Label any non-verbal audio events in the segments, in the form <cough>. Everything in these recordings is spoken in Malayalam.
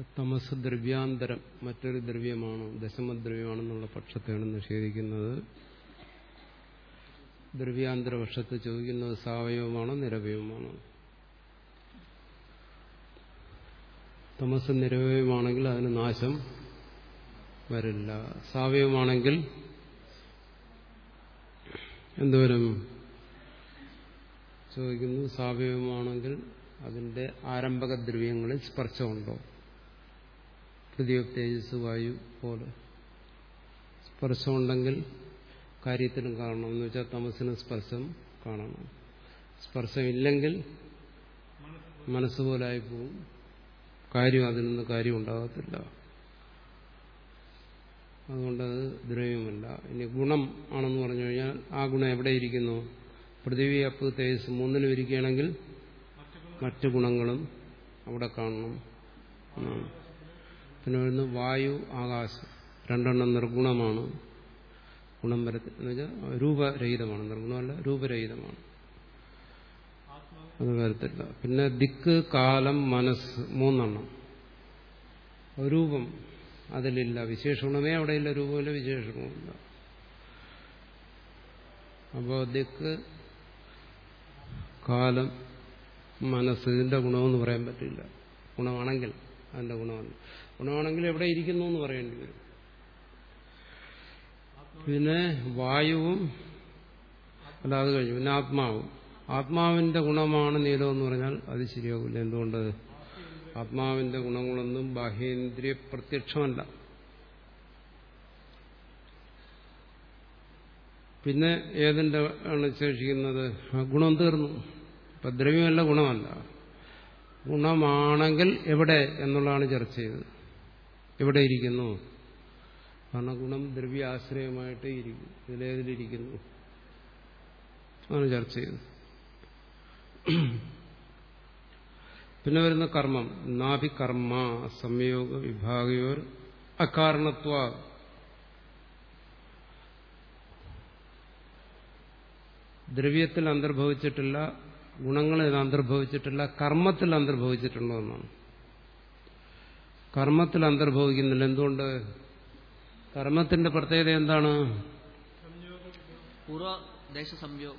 തമസ് ദ്രവ്യാന്തരം മറ്റൊരു ദ്രവ്യമാണ് ദശമദ്രവ്യമാണെന്നുള്ള പക്ഷത്തെയാണ് നിഷേധിക്കുന്നത്. ദ്രവ്യാന്തര പക്ഷത്ത് ചോദിക്കുന്നത് സാവയവമാണോ നിരവയവമാണോ? തമസ് നിരവയവമാണെങ്കിൽ അതിന് നാശം വരില്ല. സാവയവമാണെങ്കിൽ എന്തോരം? ചോദിക്കുന്നു സാവയവമാണെങ്കിൽ അതിന്റെ ആരംഭക ദ്രവ്യങ്ങളിൽ സ്പർശമുണ്ടോ? പൃഥ്വി തേജസ് വായു പോലെ. സ്പർശമുണ്ടെങ്കിൽ കാര്യത്തിനും കാണണം എന്ന് വെച്ചാൽ തമസിന് സ്പർശം കാണണം. സ്പർശമില്ലെങ്കിൽ മനസ്സ് പോലായി പോവും കാര്യം അതിൽ നിന്ന് കാര്യം ഉണ്ടാകത്തില്ല. അതുകൊണ്ടത് ദ്രവ്യമല്ല. ഇനി ഗുണം ആണെന്ന് പറഞ്ഞു കഴിഞ്ഞാൽ ആ ഗുണം എവിടെ ഇരിക്കുന്നു? പൃഥ്വി അപ്പ് തേജസ് മൂന്നിലും ഇരിക്കുകയാണെങ്കിൽ മറ്റു ഗുണങ്ങളും അവിടെ കാണണം എന്നാണ്. പിന്നെ വരുന്നു വായു ആകാശം രണ്ടെണ്ണം നിർഗുണമാണ്. ഗുണം വരത്തി എന്ന് വെച്ചാൽ രൂപരഹിതമാണ്. നിർഗുണമല്ല രൂപരഹിതമാണ്. അത് വരത്തില്ല. പിന്നെ ദിക്ക് കാലം മനസ്സ് മൂന്നെണ്ണം. രൂപം അതിലില്ല. വിശേഷഗുണമേ അവിടെയില്ല. രൂപമില്ല വിശേഷഗുണമില്ല അപ്പോൾ ദിക്ക് കാലം മനസ്സ് ഇതിന്റെ ഗുണമെന്ന് പറയാൻ പറ്റില്ല. ഗുണമാണെങ്കിൽ അതിന്റെ ഗുണമല്ല. ഗുണമാണെങ്കിൽ എവിടെ ഇരിക്കുന്നു എന്ന് പറയേണ്ടി വരും. പിന്നെ വായുവും അല്ല അത് കഴിഞ്ഞു. പിന്നെ ആത്മാവും. ആത്മാവിന്റെ ഗുണമാണ് നീലം എന്ന് പറഞ്ഞാൽ അത് ശരിയാകില്ല എന്തുകൊണ്ട്? ആത്മാവിന്റെ ഗുണങ്ങളൊന്നും ബാഹ്യേന്ദ്രിയ പ്രത്യക്ഷമല്ല. പിന്നെ ഏതിന്റെ ആണ് ശേഷിക്കുന്നത് ഗുണം തീർന്നു. ഇപ്പൊ ദ്രവ്യമല്ല ഗുണമല്ല. ഗുണമാണെങ്കിൽ എവിടെ എന്നുള്ളതാണ് ചർച്ച ചെയ്തത്. എവിടെ ഇരിക്കുന്നു. കാരണം ഗുണം ദ്രവ്യാശ്രയമായിട്ട് ഇരിക്കും. ഇതിലേതിലിരിക്കുന്നു ആണ് ചർച്ച ചെയ്തത് പിന്നെ വരുന്ന കർമ്മം. നാഭികർമ്മ സംയോഗ വിഭാഗയോർ അകാരണത്വ. ദ്രവ്യത്തിൽ അന്തർഭവിച്ചിട്ടില്ല ഗുണങ്ങളിൽ അന്തർഭവിച്ചിട്ടില്ല കർമ്മത്തിൽ അന്തർഭവിച്ചിട്ടുണ്ടോ എന്നാണ്. കർമ്മത്തിൽ അന്തർഭവിക്കുന്നില്ല. എന്തുകൊണ്ട്? കർമ്മത്തിന്റെ പ്രത്യേകത എന്താണ്?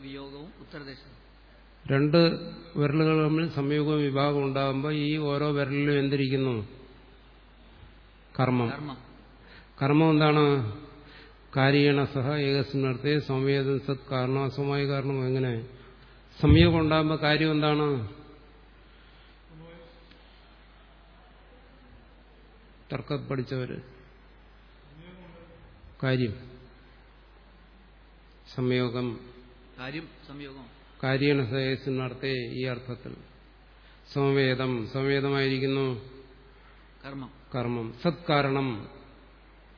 വിയോഗവും ഉത്തരദേശ. രണ്ട് വിരലുകൾ തമ്മിൽ സംയോഗവും വിഭാഗം ഉണ്ടാകുമ്പോൾ ഈ ഓരോ വിരലിലും എന്തിരിക്കുന്നു? കർമ്മം. കർമ്മം. എന്താണ്? കാര്യണ സഹ ഏകസ്മിനർത്ഥേ സംവേദന സത് കാരണാസമായ കാരണം എങ്ങനെ? സംയോഗം ഉണ്ടാകുമ്പോൾ കാര്യം എന്താണ്? തർക്കം പഠിച്ചവര് കാര്യം. സംയോഗം. കാര്യം സംയോഗം. കാര്യണ ഈ അർത്ഥത്തിൽ. സംവേദം. സംവേദമായിരിക്കുന്നു. കർമ്മം. കർമ്മം. സത്കാരണം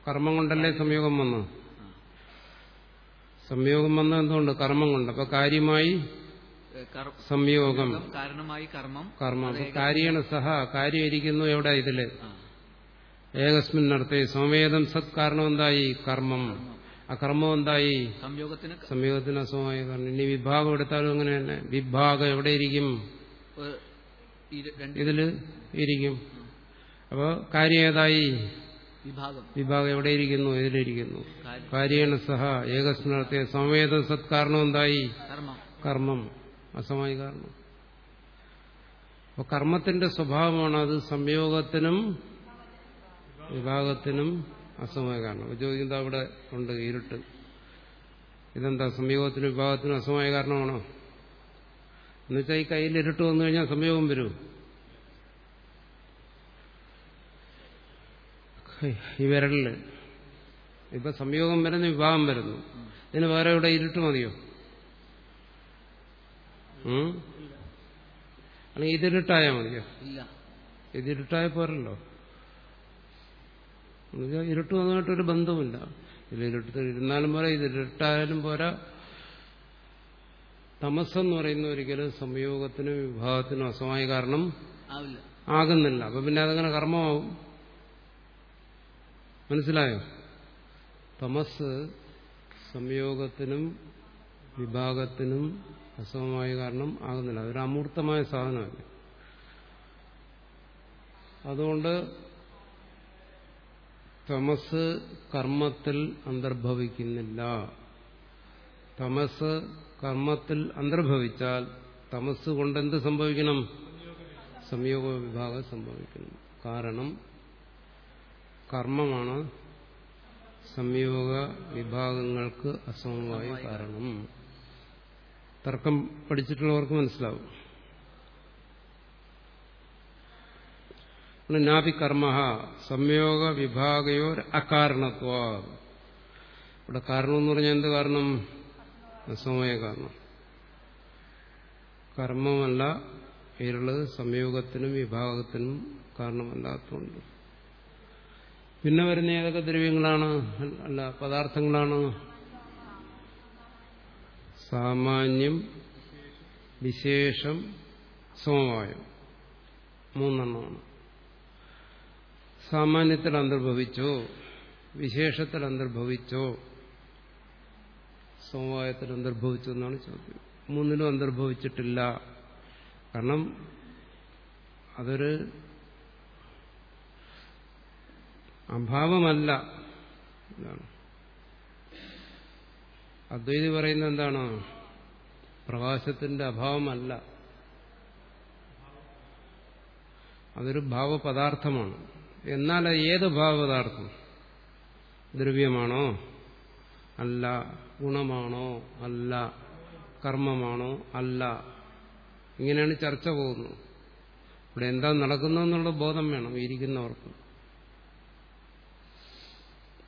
കർമ്മം കൊണ്ടല്ലേ സംയോഗം വന്നു? സംയോഗം വന്ന എന്തുകൊണ്ട്? കർമ്മം കൊണ്ട്. അപ്പൊ കാര്യമായി സംയോഗം. കാരണമായി കർമ്മം. കർമ്മം. കാര്യണ സഹ. കാര്യം ഇരിക്കുന്നു എവിടെ ഇതിൽ? ഏകസ്മിൻ നടത്തെ. സംവേദം സത് കാരണം എന്തായി കർമ്മം. ആ കർമ്മം എന്തായി സംയോഗത്തിന് സംയോഗത്തിന് അസമമായ കാരണം ഇനി വിഭാഗം എടുത്താലും അങ്ങനെ തന്നെ. വിഭാഗം എവിടെ ഇരിക്കും? ഇതിൽ ഇരിക്കും. അപ്പോ കാര്യം ഏതായി? വിഭാഗം. വിഭാഗം എവിടെ ഇരിക്കുന്നു? ഇതിലിരിക്കുന്നു. കാര്യേണ സഹ നടത്തിയ സമവേദ സത് കാരണം എന്തായി കർമ്മം. അസമായി അസമായ കാരണം അപ്പൊ കർമ്മത്തിന്റെ സ്വഭാവമാണ് അത്. സംയോഗത്തിനും വിഭാഗത്തിനും അസമയ കാരണം. ചോദിക്കുന്നത് അവിടെ ഉണ്ട്? ഇരുട്ട്. ഇതെന്താ? സംയോഗത്തിനും വിഭാഗത്തിനും അസമയ കാരണമാണോ? എന്നുവെച്ചാൽ ഈ കയ്യിൽ ഇരുട്ട് വന്നു കഴിഞ്ഞാൽ സംയോഗം വരൂ. ഈ വിരലിൽ. ഇപ്പൊ സംയോഗം വരുന്ന വിഭാഗം വരുന്നു. ഇതിന് വേറെ ഇവിടെ ഇരുട്ട് മതിയോ? അല്ലെങ്കിൽ ഇതിരുട്ടായാൽ മതിയോ? ഇതിരുട്ടായ പോരല്ലോ. എന്നുവെച്ചാൽ ഇരുട്ട് വന്നതായിട്ടൊരു ബന്ധവുമില്ല. ഇതിലിരുട്ട് ഇരുന്നാലും പോരാ ഇത് ഇരുട്ടായാലും പോരാ. തമസ്സെന്ന് പറയുന്ന ഒരിക്കലും സംയോഗത്തിനും വിഭാഗത്തിനും അസമായ കാരണം ആകുന്നില്ല. അപ്പൊ പിന്നെ അതങ്ങനെ കർമ്മമാവും. മനസ്സിലായോ? തമസ് സംയോഗത്തിനും വിഭാഗത്തിനും അസമമായ കാരണം ആകുന്നില്ല. അതൊരു അമൂർത്തമായ സാധനമല്ല? അതുകൊണ്ട് തമസ് കർമ്മത്തിൽ അന്തർഭവിക്കുന്നില്ല. തമസ് കർമ്മത്തിൽ അന്തർഭവിച്ചാൽ തമസ് കൊണ്ട് എന്ത് സംഭവിക്കണം? സംയോഗ വിഭാഗം സംഭവിക്കണം കാരണം കർമ്മമാണ് സംയോഗ വിഭാഗങ്ങൾക്ക് അസമമായ കാരണം. തർക്കം പഠിച്ചിട്ടുള്ളവർക്ക് മനസ്സിലാവും. കർമ്മ സംയോഗ വിഭാഗയോ അകാരണത്വ. ഇവിടെ കാരണം എന്ന് പറഞ്ഞാൽ എന്ത് കാരണം? അസമയ കാരണം. കർമ്മമല്ല പേരുള്ളത് സംയോഗത്തിനും വിഭാഗത്തിനും കാരണമല്ലാത്തതുകൊണ്ട്. പിന്നെ വരുന്ന ഏതൊക്കെ ദ്രവ്യങ്ങളാണ്? അല്ല പദാർത്ഥങ്ങളാണ്. സാമാന്യം വിശേഷം സമവായം. മൂന്നെണ്ണമാണ്. സാമാന്യത്തിൽ അന്തർഭവിച്ചോ വിശേഷത്തിൽ അന്തർഭവിച്ചോ സമവായത്തിൽ അന്തർഭവിച്ചോ എന്നാണ് ചോദ്യം. മൂന്നിലും അന്തർഭവിച്ചിട്ടില്ല. കാരണം അതൊരു അഭാവമല്ല അദ്വൈതി പറയുന്നത് എന്താണ്? പ്രകാശത്തിന്റെ അഭാവമല്ല. അതൊരു ഭാവപദാർത്ഥമാണ്. എന്നാൽ അത് ഏത് ഭാവപദാർത്ഥം ദ്രവ്യമാണോ? അല്ല ഗുണമാണോ? അല്ല കർമ്മമാണോ? അല്ല. ഇങ്ങനെയാണ് ചർച്ച പോകുന്നത്. ഇവിടെ എന്താ നടക്കുന്നതെന്നുള്ള ബോധം വേണം ഇരിക്കുന്നവർക്ക്.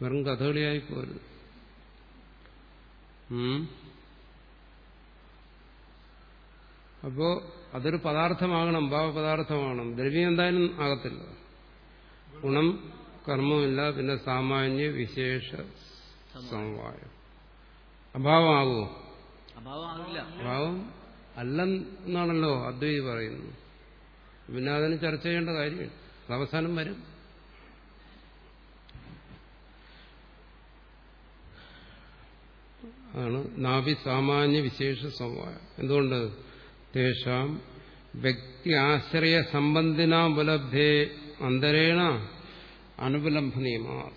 വെറും കഥകളിയായി പോരുത് അപ്പോ അതൊരു പദാർത്ഥമാകണം ഭാവപദാർത്ഥമാകണം. ദ്രവ്യം എന്തായാലും ആകത്തില്ല. ഗുണം കർമ്മമില്ല പിന്നെ സാമാന്യ വിശേഷ സമവായം അഭാവമാകുമോ അഭാവം അല്ലെന്നാണല്ലോ അദ്വൈതി പറയുന്നു പിന്നെ അതിന് ചർച്ച ചെയ്യേണ്ട അത് അവസാനം വരും. ആണ് നാഭി സാമാന്യ വിശേഷ സമവായം എന്തുകൊണ്ട്? തേഷാം വ്യക്തി ആശ്രയ സംബന്ധിനാപലബ്ധേ അന്തരേണ അനുപലംഭനീയമാർ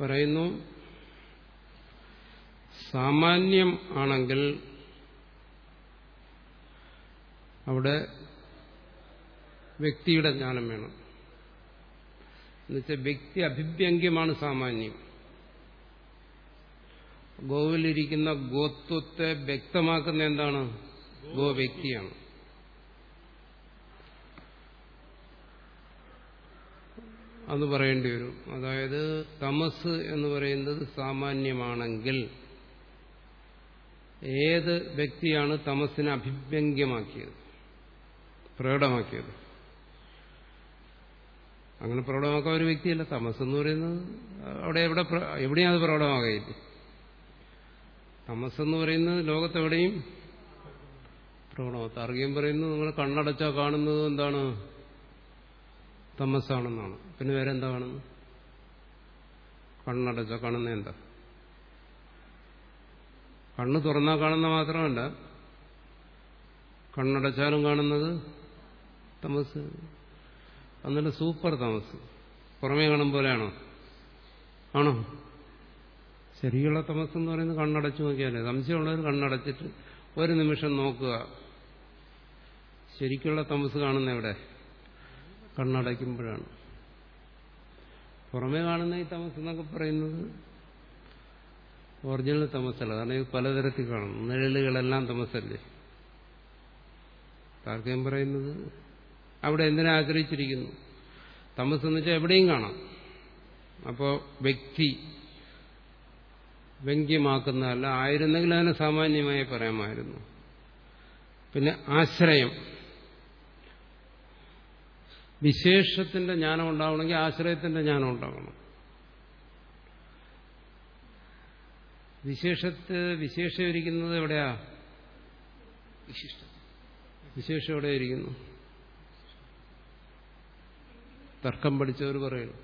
പറയുന്നു സാമാന്യം ആണെങ്കിൽ അവിടെ വ്യക്തിയുടെ ജ്ഞാനം വേണം. എന്നുവെച്ചാൽ വ്യക്തി അഭിവ്യംഗ്യമാണ് സാമാന്യം. ഗോവിലിരിക്കുന്ന ഗോത്വത്തെ വ്യക്തമാക്കുന്ന എന്താണ്? ഗോ അത് പറയേണ്ടി വരും. അതായത് തമസ് എന്ന് പറയുന്നത് സാമാന്യമാണെങ്കിൽ ഏത് വ്യക്തിയാണ് തമസിനെ അഭിവ്യംഗ്യമാക്കിയത്? പ്രകടമാക്കിയത്. അങ്ങനെ പ്രകടമാക്കാൻ ഒരു വ്യക്തിയല്ല. തമസ് എന്ന് പറയുന്നത് അവിടെ എവിടെ എവിടെയും അത് പ്രകടമാകയില്ല തമസ് എന്ന് പറയുന്നത് ലോകത്തെവിടെയും പ്രകടമാകും. താർഗ്യം പറയുന്നത് നിങ്ങൾ കണ്ണടച്ചാൽ കാണുന്നത് എന്താണ്? തമസാണെന്നാണ്. പിന്നെ വേറെ എന്താ കാണുന്നത് കണ്ണടച്ച കാണുന്ന എന്താ? കണ്ണ് തുറന്നാൽ കാണുന്ന മാത്രമല്ല കണ്ണടച്ചാലും കാണുന്നത് തമസ്. അന്നിട്ട് സൂപ്പർ തമസ്. പുറമേ കാണും പോലെയാണോ? ആണോ? ശരിയുള്ള തമസ് എന്ന് പറയുന്നത് കണ്ണടച്ചു നോക്കിയാലേ. സംശയമുള്ളവർ കണ്ണടച്ചിട്ട് ഒരു നിമിഷം നോക്കുക. ശരിക്കുള്ള തമസ് കാണുന്ന എവിടെ കണ്ണടയ്ക്കുമ്പോഴാണ്. പുറമേ കാണുന്ന ഈ തമസ് എന്നൊക്കെ പറയുന്നത് ഒറിജിനൽ തമസല്ല കാരണം ഇത് പലതരത്തിൽ കാണും. നിഴലുകളെല്ലാം തമസല്ലേ താർക്കം പറയുന്നത്? അവിടെ എന്തിനെ ആഗ്രഹിച്ചിരിക്കുന്നു? തമസ് എന്ന് വെച്ചാൽ എവിടെയും കാണാം. അപ്പോൾ വ്യക്തി വ്യംഗ്യമാക്കുന്നതല്ല ആയിരുന്നെങ്കിൽ അതിനെ സാമാന്യമായി പറയാമായിരുന്നു. പിന്നെ ആശ്രയം. വിശേഷത്തിന്റെ ജ്ഞാനം ഉണ്ടാവണമെങ്കിൽ ആശ്രയത്തിന്റെ ജ്ഞാനം ഉണ്ടാവണം. വിശേഷത്ത് വിശേഷം ഇരിക്കുന്നത് എവിടെയാ? വിശേഷം എവിടെ ഇരിക്കുന്നു? തർക്കം പഠിച്ചവർ പറയുന്നു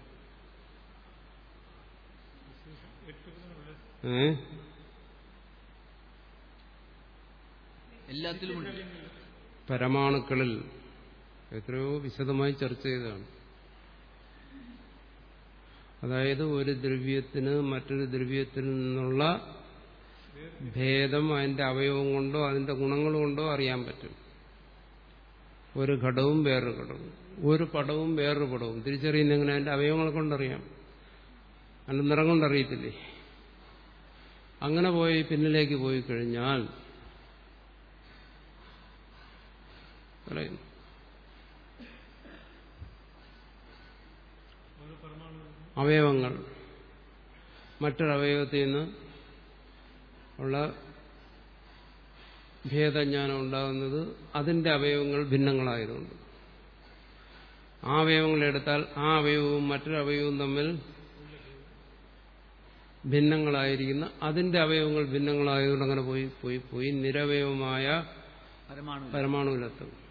എല്ലാത്തിലും പരമാണുക്കളിൽ എത്രയോ വിശദമായി ചർച്ച ചെയ്തതാണ്. അതായത് ഒരു ദ്രവ്യത്തിന് മറ്റൊരു ദ്രവ്യത്തിൽ നിന്നുള്ള ഭേദം അതിന്റെ അവയവം കൊണ്ടോ അതിന്റെ ഗുണങ്ങൾ കൊണ്ടോ അറിയാൻ പറ്റും. ഒരു ഘടവും വേറൊരു ഘടവും. ഒരു പടവും വേറൊരു പടവും. തിരിച്ചറിയുന്ന എങ്ങനെ? അതിന്റെ അവയവങ്ങളെ കൊണ്ടറിയാം. അതിന്റെ നിറം കൊണ്ടറിയത്തില്ലേ? അങ്ങനെ പോയി പിന്നിലേക്ക് പോയി കഴിഞ്ഞാൽ പറയുന്നു അവയവങ്ങൾ. മറ്റൊരവയവത്തിൽ നിന്ന് ഉള്ള ഭേദജ്ഞാനം ഉണ്ടാകുന്നത് അതിന്റെ അവയവങ്ങൾ ഭിന്നങ്ങളായതുകൊണ്ട്. ആ അവയവങ്ങളെടുത്താൽ ആ അവയവവും മറ്റൊരു അവയവവും തമ്മിൽ ഭിന്നങ്ങളായിരിക്കുന്ന അതിന്റെ അവയവങ്ങൾ ഭിന്നങ്ങളായതുകൊണ്ട് അങ്ങനെ പോയി പോയി പോയി നിരവയവമായ പരമാണു പരമാണുവിലെത്തും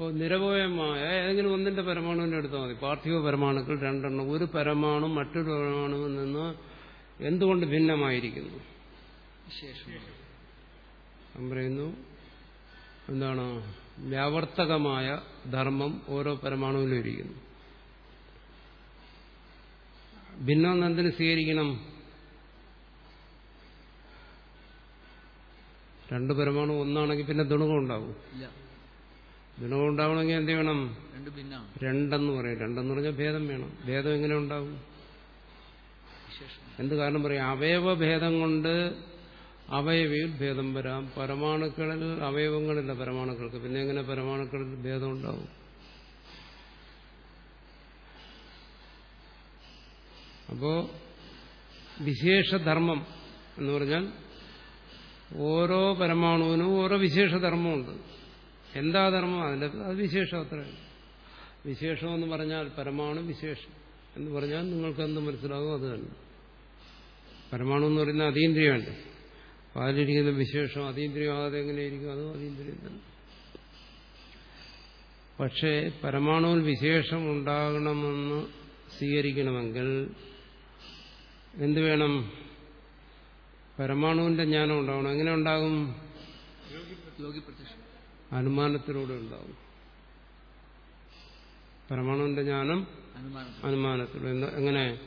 അപ്പോൾ നിരവയമായ ഏതെങ്കിലും ഒന്നിന്റെ പരമാണുവിന്റെ എടുത്താൽ മതി. പാർത്ഥിവ പരമാണുക്കൾ രണ്ടെണ്ണം. ഒരു പരമാണു മറ്റൊരു പരമാണുവിൽ നിന്ന് എന്തുകൊണ്ട് ഭിന്നമായിരിക്കുന്നു? പറയുന്നു എന്താണ്? വ്യാവർത്തകമായ ധർമ്മം ഓരോ പരമാണുവിലും ഇരിക്കുന്നു. ഭിന്നം എന്തിന് സ്വീകരിക്കണം. രണ്ട് പരമാണു ഒന്നാണെങ്കിൽ പിന്നെ ദുണുകുണ്ടാവും ദുണകം ഉണ്ടാവണമെങ്കിൽ എന്ത് വേണം രണ്ടെന്ന് പറയും. രണ്ടെന്ന് പറഞ്ഞാൽ ഭേദം വേണം. ഭേദം എങ്ങനെ ഉണ്ടാവും? എന്ത് കാരണം പറയാം? അവയവഭേദം കൊണ്ട് അവയവിൽ ഭേദം വരാം. പരമാണുക്കളിൽ അവയവങ്ങളില്ല പരമാണുക്കൾക്ക്. പിന്നെ എങ്ങനെ പരമാണുക്കളിൽ ഭേദം ഉണ്ടാവും? അപ്പോ വിശേഷധർമ്മം എന്ന് പറഞ്ഞാൽ ഓരോ പരമാണുവിനും ഓരോ വിശേഷധർമ്മമുണ്ട്. എന്താ ധർമ്മം? അതിന്റെ അത് വിശേഷം വിശേഷം എന്ന് പറഞ്ഞാൽ പരമാണു വിശേഷം എന്ന് പറഞ്ഞാൽ നിങ്ങൾക്ക് എന്ത് മനസ്സിലാകും അത് തന്നെ. പരമാണു എന്ന് പറയുന്ന അതീന്ദ്രിയമല്ലേ അപ്പോൾ അതിലിരിക്കുന്ന വിശേഷം അതീന്ദ്രിയമാകാതെ എങ്ങനെയിരിക്കും? അതും അതീന്ദ്രിയം തന്നെ. പക്ഷേ പരമാണുവിൽ വിശേഷം ഉണ്ടാകണമെന്ന് സ്വീകരിക്കണമെങ്കിൽ എന്ത് വേണം? പരമാണുവിന്റെ ജ്ഞാനം ഉണ്ടാവണം. എങ്ങനെ ഉണ്ടാകും? യോഗി അനുമാനത്തിലൂടെ ഉണ്ടാവും. പരമാണുവിന്റെ ജ്ഞാനം അനുമാനത്തിലൂടെ. എങ്ങനെ?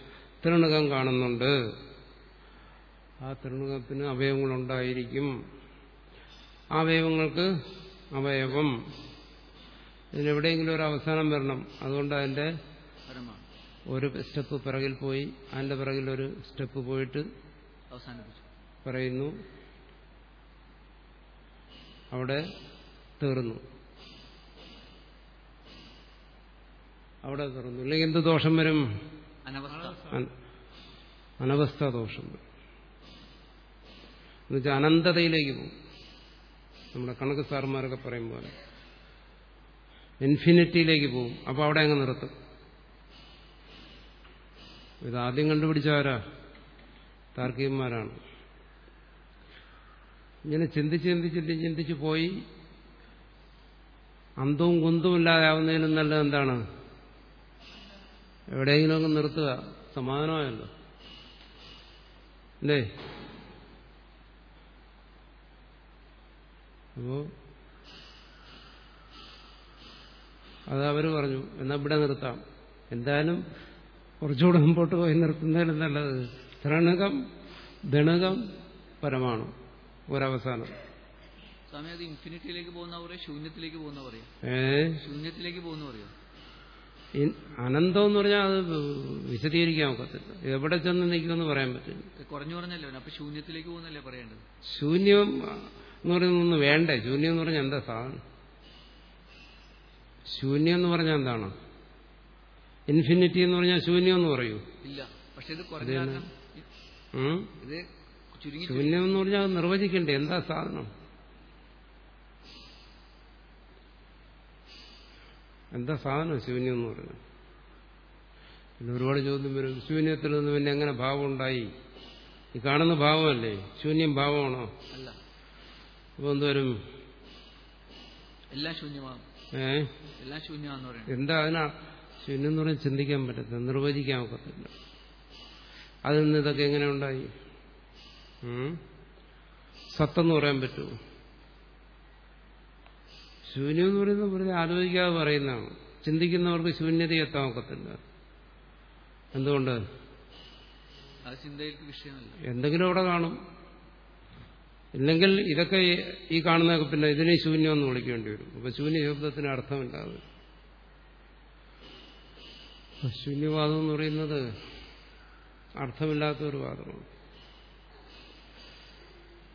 തൃണുകം കാണുന്നുണ്ട്. ആ തൃണുകത്തിന് അവയവങ്ങളുണ്ടായിരിക്കും. ആ അവയവങ്ങൾക്ക് അവയവം. ഇതിനെവിടെയെങ്കിലും ഒരു അവസാനം വരണം. അതുകൊണ്ട് അതിന്റെ ഒരു സ്റ്റെപ്പ് പിറകിൽ പോയി അതിന്റെ പിറകിൽ ഒരു സ്റ്റെപ്പ് പോയിട്ട് അവസാനിപ്പിച്ചു. പറയുന്നു അവിടെ തീർന്നു. അവിടെ തീർന്നു. അല്ലെങ്കിൽ എന്ത് ദോഷം വരും? അനവസ്ഥ. അന- ദോഷം വരും. എന്നുവെച്ചാൽ അനന്തതയിലേക്ക് പോകും. നമ്മുടെ കണക്ക് സാർമാരൊക്കെ പറയും പോലെ. ഇൻഫിനിറ്റിയിലേക്ക് പോകും. അപ്പൊ അവിടെ അങ്ങ് നിർത്തും. ഇത് ആദ്യം കണ്ടുപിടിച്ചവരാ? താർക്കികന്മാരാണ്. ഇങ്ങനെ ചിന്തിച്ച് ചിന്തിച്ച് ചിന്തിച്ച് പോയി അന്തവും കുന്തവും ഇല്ലാതാവുന്നതിനും നല്ലത് എന്താണ്? എവിടെയെങ്കിലും അങ്ങ് നിർത്തുക. സമാധാനമായല്ലോ. അല്ലേ? അപ്പോ അത് അവർ പറഞ്ഞു. എന്നാ ഇവിടെ നിർത്താം. എന്തായാലും കുറച്ചുകൂടെ മുമ്പോട്ട് പോയി നിർത്തുന്നതിലും നല്ലത്. ത്രണകം ദണകം പരമാണു. ഒരവസാനം. സ്വാമി അത് ഇൻഫിനിറ്റിയിലേക്ക് പോകുന്ന പറയോ ശൂന്യത്തിലേക്ക് പോകുന്ന പറയോ ശൂന്യത്തിലേക്ക് പോകുന്ന പറയോ അനന്തം എന്ന് പറഞ്ഞാൽ അത് വിശദീകരിക്കാൻ ഒക്കത്തില്ല. എവിടെ ചെന്ന് നിൽക്കുമെന്ന് പറയാൻ പറ്റില്ല. കുറഞ്ഞു പറഞ്ഞല്ലോ അപ്പൊ ശൂന്യത്തിലേക്ക് പോകുന്നല്ലേ പറയേണ്ടത്? ശൂന്യം എന്ന് പറയുന്നൊന്നും വേണ്ടേ? ശൂന്യം എന്ന് പറഞ്ഞാൽ എന്താ സാധനം? ശൂന്യം എന്ന് പറഞ്ഞാൽ എന്താണ്? ഇൻഫിനിറ്റി എന്ന് പറഞ്ഞാൽ ശൂന്യം എന്ന് പറയൂ. ഇല്ല. പക്ഷെ ഇത് ശൂന്യം എന്ന് പറഞ്ഞാൽ നിർവചിക്കണ്ടേ? എന്താ സാധനം? എന്താ സാധനം ശൂന്യം എന്ന് പറഞ്ഞു. പിന്നെ ഒരുപാട് ചോദ്യം വരും. ശൂന്യത്തിൽ നിന്ന് പിന്നെ എങ്ങനെ ഭാവം ഉണ്ടായി? ഈ കാണുന്ന ഭാവമല്ലേ? ശൂന്യം ഭാവമാണോ? അല്ല. അപ്പൊ എന്തുവരും എല്ലാം ശൂന്യമാകും ഏ? എല്ലാം ശൂന്യമാണെന്ന് പറയുന്നത് എന്താ അതിനാ? ശൂന്യം എന്ന് പറഞ്ഞാൽ ചിന്തിക്കാൻ പറ്റത്തില്ല. നിർവചിക്കാൻ ഒക്കത്തില്ല. അതിൽ നിന്ന് ഇതൊക്കെ എങ്ങനെ ഉണ്ടായി? സത്തെന്ന് പറയാൻ പറ്റുമോ? ശൂന്യം എന്ന് പറയുന്നത് വെറുതെ ആലോചിക്കാതെ പറയുന്നതാണ്. ചിന്തിക്കുന്നവർക്ക് ശൂന്യത എത്താൻ ഒക്കത്തില്ല. എന്തുകൊണ്ട്? എന്തെങ്കിലും അവിടെ കാണും. ഇല്ലെങ്കിൽ ഇതൊക്കെ ഈ- ഈ കാണുന്നതൊക്കെ പിന്നെ ഇതിനെ ശൂന്യം എന്ന് വിളിക്കേണ്ടി വരും. അപ്പൊ ശൂന്യ ശബ്ദത്തിന് അർത്ഥമില്ലാതെ. ശൂന്യവാദം എന്ന് പറയുന്നത് അർത്ഥമില്ലാത്ത ഒരു വാദമാണ്.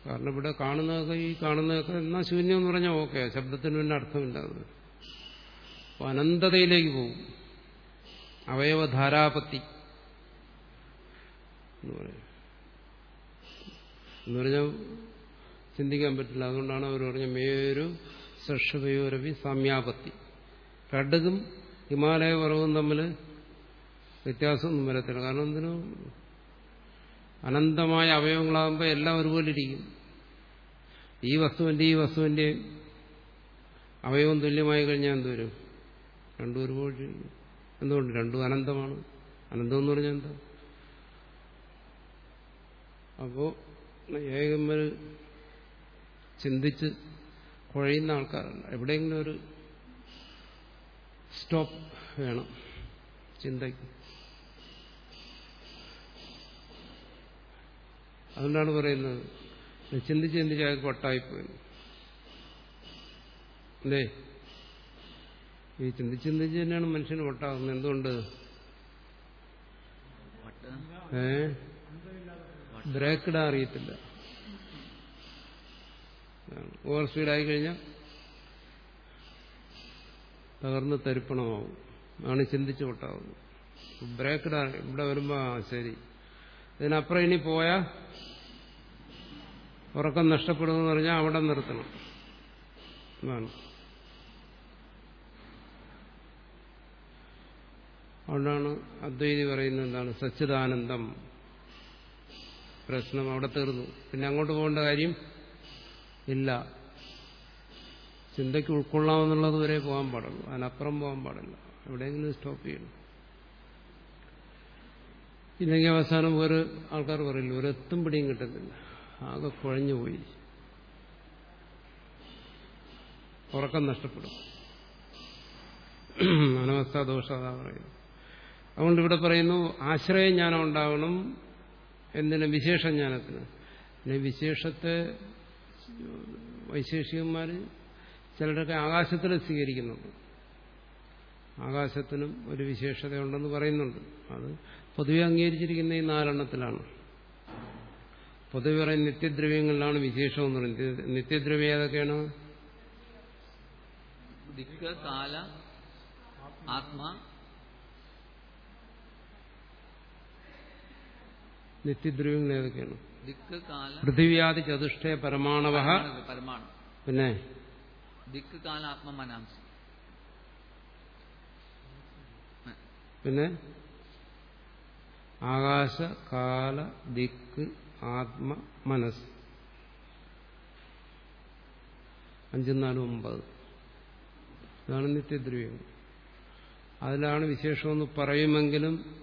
കാരണം ഇവിടെ കാണുന്നതൊക്കെ ഈ കാണുന്നതൊക്കെ എന്നാ ശൂന്യം എന്ന് പറഞ്ഞാൽ ഓക്കെ ശബ്ദത്തിന് പിന്നെ അർത്ഥമില്ലാതെ അപ്പൊ അനന്തതയിലേക്ക് പോകും. അവയവധാരാപത്തി എന്ന് പറയും. പറഞ്ഞാൽ ചിന്തിക്കാൻ പറ്റില്ല. അതുകൊണ്ടാണ് അവർ പറഞ്ഞ മേയൊരു സൃഷവയോരവി സാമ്യാപത്തി. കടുകും ഹിമാലയ പർവവും തമ്മിൽ വ്യത്യാസമൊന്നും വരത്തില്ല. കാരണം എന്തിനു? അനന്തമായ അവയവങ്ങളാകുമ്പോൾ എല്ലാം ഒരുപോലെ ഇരിക്കും ഈ വസ്തുവിന്റെ ഈ വസ്തുവിന്റെ അവയവം തുല്യമായി കഴിഞ്ഞാൽ എന്തുവരും രണ്ടും ഒരുപോലെ. എന്തുകൊണ്ട്? രണ്ടും അനന്തമാണ്. അനന്തം എന്ന് പറഞ്ഞാൽ എന്താ? അപ്പോ ഏകന്മാർ ചിന്തിച്ച് കുഴയുന്ന ആൾക്കാരല്ല എവിടെയെങ്കിലും ഒരു സ്റ്റോപ്പ് വേണം ചിന്തയ്ക്ക്. അതുകൊണ്ടാണ് പറയുന്നത്. ചിന്തിച്ച് ചിന്തിച്ച് അയാൾക്ക് വട്ടായിപ്പോയി. അല്ലേ? ഈ ചിന്തിച്ച് ചിന്തിച്ച് തന്നെയാണ് മനുഷ്യന് വട്ടാകുന്നത്. എന്തുകൊണ്ട്? ഏ? ബ്രേക്ക് ഇടാൻ അറിയത്തില്ല. ഓവർ സ്പീഡായി കഴിഞ്ഞാൽ തകർന്ന് തരിപ്പണമാവും. ആണ് ചിന്തിച്ച് പൊട്ടാവുന്നത് ബ്രേക്ക് ഇവിടെ വരുമ്പോ ശരി. ഇതിനപ്പുറം ഇനി പോയാൽ ഉറക്കം നഷ്ടപ്പെടുമെന്ന് പറഞ്ഞാൽ അവിടെ നിർത്തണം. എന്നാണ് അതുകൊണ്ടാണ് അദ്വൈതി പറയുന്നത് എന്താണ്? സച്ചിദാനന്ദം. പ്രശ്നം അവിടെ തീർന്നു. പിന്നെ അങ്ങോട്ട് പോകേണ്ട കാര്യം ഇല്ല. ചിന്തയ്ക്ക് ഉൾക്കൊള്ളാമെന്നുള്ളത് വരെ പോകാൻ പാടുള്ളൂ. അതിനപ്പുറം പോകാൻ പാടില്ല. എവിടെയെങ്കിലും സ്റ്റോപ്പ് ചെയ്യണം. ഇല്ലെങ്കിൽ അവസാനം ഒരു ആൾക്കാർ പറയില്ല ഒരെത്തും പിടിയും കിട്ടത്തില്ല. ആകെ കുഴഞ്ഞു പോയി. ഉറക്കം നഷ്ടപ്പെടും. അനവസ്ഥ ദോഷ പറയുന്നു അതുകൊണ്ട് ഇവിടെ പറയുന്നു ആശ്രയജ്ഞാനം ഉണ്ടാവണം എന്തിന്? വിശേഷജ്ഞാനത്തിന്. പിന്നെ വിശേഷത്തെ വൈശേഷികന്മാർ ചിലരൊക്കെ ആകാശത്തിൽ സ്വീകരിക്കുന്നുണ്ട്. ആകാശത്തിനും ഒരു വിശേഷതയുണ്ടെന്ന് പറയുന്നുണ്ട്. അത് പൊതുവെ അംഗീകരിച്ചിരിക്കുന്ന ഈ നാലെണ്ണത്തിലാണ്. പൊതുവെ പറയുന്ന നിത്യദ്രവ്യങ്ങളിലാണ് വിശേഷം എന്ന് പറയുന്നത്. നിത്യദ്രവ്യം ഏതൊക്കെയാണ്? ദിക്ക് കാല ആത്മാ. നിത്യദ്രവ്യങ്ങൾ ഏതൊക്കെയാണ്? ദിക്ക് കാല പൃഥിവ്യാദി ചതുഷ്ടയ പരമാണവ പരമാണു, പിന്നെ? ദിക്ക് കാല ആത്മ പിന്നെ ആകാശ കാല ദിക്ക് ആത്മ മനസ് അഞ്ചും നാലും ഒമ്പത്. ഇതാണ് നിത്യദ്രവ്യം. അതിലാണ് വിശേഷമെന്ന് പറയുമെങ്കിലും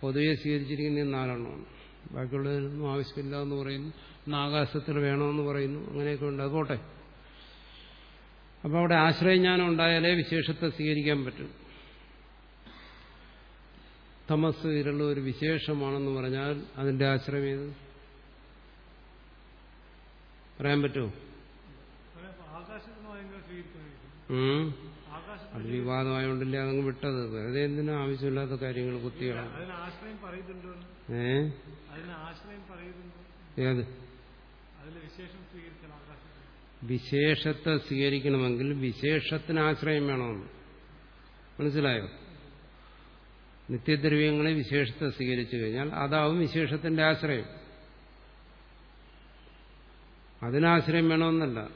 പൊതുവെ സ്വീകരിച്ചിരിക്കുന്ന നാലെണ്ണമാണ്. ബാക്കിയുള്ളതിനൊന്നും ആവശ്യമില്ല എന്ന് പറയുന്നു ആകാശത്തിൽ വേണമെന്ന് പറയുന്നു. അങ്ങനെയൊക്കെ ഉണ്ട്. അതുപോട്ടെ അപ്പോൾ അവിടെ ആശ്രയജ്ഞാനം ഉണ്ടായാലേ വിശേഷത്തെ സ്വീകരിക്കാൻ പറ്റും. തമസ് ഇരുള്ള ഒരു വിശേഷമാണെന്ന് പറഞ്ഞാൽ അതിന്റെ ആശ്രയം ഏത്? പറയാൻ പറ്റുമോ അത് വിവാദമായോണ്ടല്ലേ അതങ്ങ് വിട്ടത്. വെറുതെ എന്തിനാ ആവശ്യമില്ലാത്ത കാര്യങ്ങൾ കുത്തിയാണ് ഏ? ഏത് അതിൽ വിശേഷം സ്വീകരിക്കണം ആകാശത്തിന് വിശേഷത്തെ സ്വീകരിക്കണമെങ്കിൽ വിശേഷത്തിന് ആശ്രയം വേണമെന്ന്. മനസ്സിലായോ? നിത്യദ്രവ്യങ്ങളെ വിശേഷത്തെ സ്വീകരിച്ചു കഴിഞ്ഞാൽ അതാവും വിശേഷത്തിന്റെ ആശ്രയം. അതിനാശ്രയം വേണമെന്നല്ല.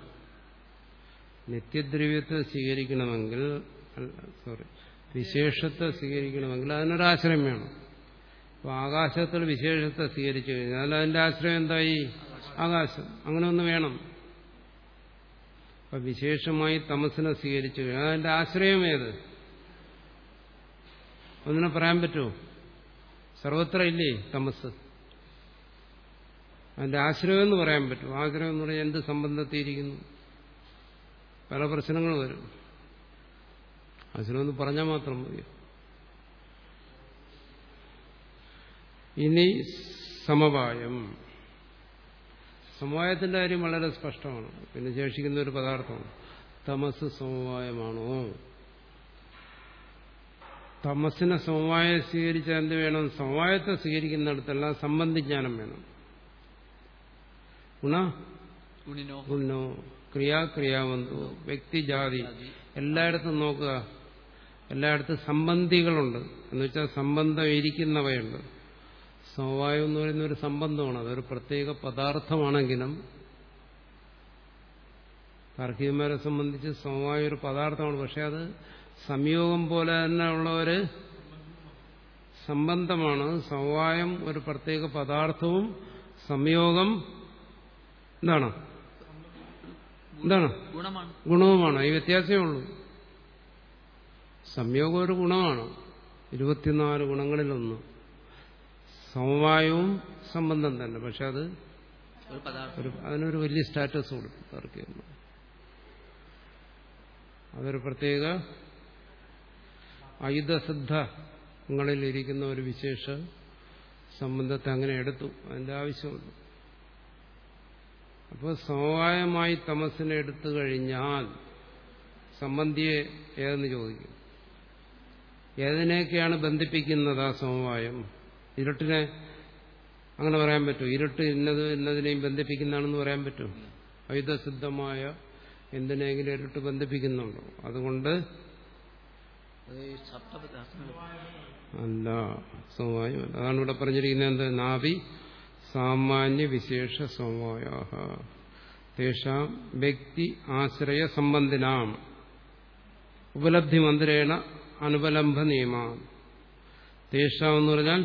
നിത്യദ്രവ്യത്തെ സ്വീകരിക്കണമെങ്കിൽ സോറി വിശേഷത്തെ സ്വീകരിക്കണമെങ്കിൽ അതിനൊരാശ്രയം വേണം. അപ്പോൾ ആകാശത്തിൽ വിശേഷത്തെ സ്വീകരിച്ചു കഴിഞ്ഞാൽ അതിന്റെ ആശ്രയം എന്തായി? ആകാശം. അങ്ങനെ ഒന്ന് വേണം. അപ്പം വിശേഷമായി തമസിനെ സ്വീകരിച്ചു. കഴിഞ്ഞാൽ അതിന്റെ ആശ്രയം ഏത്? ഒന്നിനെ പറയാൻ പറ്റുമോ സർവത്ര ഇല്ലേ തമസ്? അതിന്റെ ആശ്രയം എന്ന് പറയാൻ പറ്റും. ആഗ്രഹം എന്ന് പറഞ്ഞാൽ എന്ത് സംബന്ധത്തിയിരിക്കുന്നു പല പ്രശ്നങ്ങൾ വരും. ആശ്രയം എന്ന് പറഞ്ഞാൽ മാത്രം മതി. ഇനി സമവായം. സമവായത്തിന്റെ കാര്യം വളരെ സ്പഷ്ടമാണ്. പിന്നെ ശേഷിക്കുന്ന ഒരു പദാർത്ഥമാണ്. തമസ് സമവായമാണോ? തമസിനെ സമവായം സ്വീകരിച്ചാൽ എന്ത് വേണം? സമവായത്തെ സ്വീകരിക്കുന്നിടത്തെല്ലാം സംബന്ധിജ്ഞാനം വേണം. ഗുണ? ഗുണോ. ക്രിയാ ക്രിയാവന്തു. വ്യക്തിജാതി എല്ലായിടത്തും നോക്കുക. എല്ലായിടത്തും സംബന്ധികളുണ്ട്. എന്നുവെച്ചാൽ സംബന്ധം ഇരിക്കുന്നവയുണ്ട്. സമവായം എന്ന് പറയുന്ന ഒരു സംബന്ധമാണ്. അതൊരു പ്രത്യേക പദാർത്ഥമാണെങ്കിലും താർക്കികന്മാരെ സംബന്ധിച്ച് സമവായം ഒരു പദാർത്ഥമാണ്. പക്ഷെ അത് സംയോഗം പോലെ തന്നെ ഉള്ള ഒരു സംബന്ധമാണ്. സമവായം ഒരു പ്രത്യേക പദാർത്ഥവും സംയോഗം എന്താണ്? എന്താണ്? ഗുണവുമാണ്. ഈ വ്യത്യാസമേ ഉള്ളൂ. സംയോഗം ഒരു ഗുണമാണ്. ഇരുപത്തിനാല് ഗുണങ്ങളിലൊന്ന്. സമവായവും സംബന്ധം തന്നെ. പക്ഷെ അത് അതിനൊരു വലിയ സ്റ്റാറ്റസ് കൊടുക്കും അവർക്ക് അതൊരു പ്രത്യേക ആയുധസിദ്ധങ്ങളിൽ ഇരിക്കുന്ന ഒരു വിശേഷ സംബന്ധത്തെ അങ്ങനെ എടുത്തു. അതിന്റെ ആവശ്യമുണ്ട്. അപ്പോൾ സമവായമായി തമസിനെ എടുത്തു കഴിഞ്ഞാൽ സംബന്ധിയെ ഏതെന്ന് ചോദിക്കും? ഏതിനെയൊക്കെയാണ് ബന്ധിപ്പിക്കുന്നത് ആ സമവായം? ഇരുട്ടിനെ അങ്ങനെ പറയാൻ പറ്റുമോ ഇരുട്ട് ഇന്നത് ഇന്നതിനെയും ബന്ധിപ്പിക്കുന്നതാണെന്ന് പറയാൻ പറ്റും. വൈദ്യസിദ്ധമായ എന്തിനെങ്കിലും ഇരുട്ട് ബന്ധിപ്പിക്കുന്നുണ്ടോ? അതുകൊണ്ട് അല്ല സമവായം. അതാണ് ഇവിടെ പറഞ്ഞിരിക്കുന്നത് എന്ത്? നാവി സാമാന്യ വിശേഷ സമവായ തേഷാം വ്യക്തി ആശ്രയ സംബന്ധിനാം ഉപലബ്ധി മന്ദിരേണ അനുപലംബ നിയമം തേഷാം എന്ന് പറഞ്ഞാൽ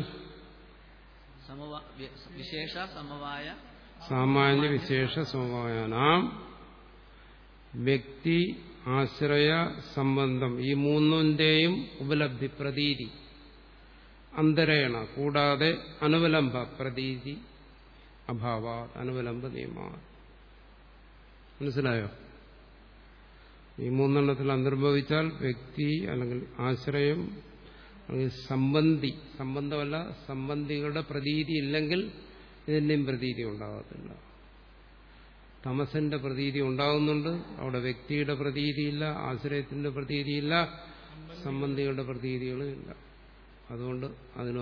വിശേഷ സമവായ സാമാന്യ വിശേഷ സമവായനാം. വ്യക്തി ആശ്രയ സംബന്ധം ഈ മൂന്നിന്റെയും ഉപലബ്ധി പ്രതീതി. അന്തരേണ കൂടാതെ അനുവലംബ പ്രതീതി അഭാവ അനുവലംബ നിയമ മനസ്സിലായോ? ഈ മൂന്നെണ്ണത്തിൽ അന്തർഭവിച്ചാൽ വ്യക്തി അല്ലെങ്കിൽ ആശ്രയം സംബന്ധി സംബന്ധമല്ല സംബന്ധികളുടെ പ്രതീതി ഇല്ലെങ്കിൽ ഇതിന്റെയും പ്രതീതി ഉണ്ടാകത്തില്ല. തമസിന്റെ പ്രതീതി ഉണ്ടാകുന്നുണ്ട് അവിടെ വ്യക്തിയുടെ പ്രതീതിയില്ല ആശ്രയത്തിന്റെ പ്രതീതിയില്ല സംബന്ധികളുടെ പ്രതീതികളും ഇല്ല. അതുകൊണ്ട് അതിന്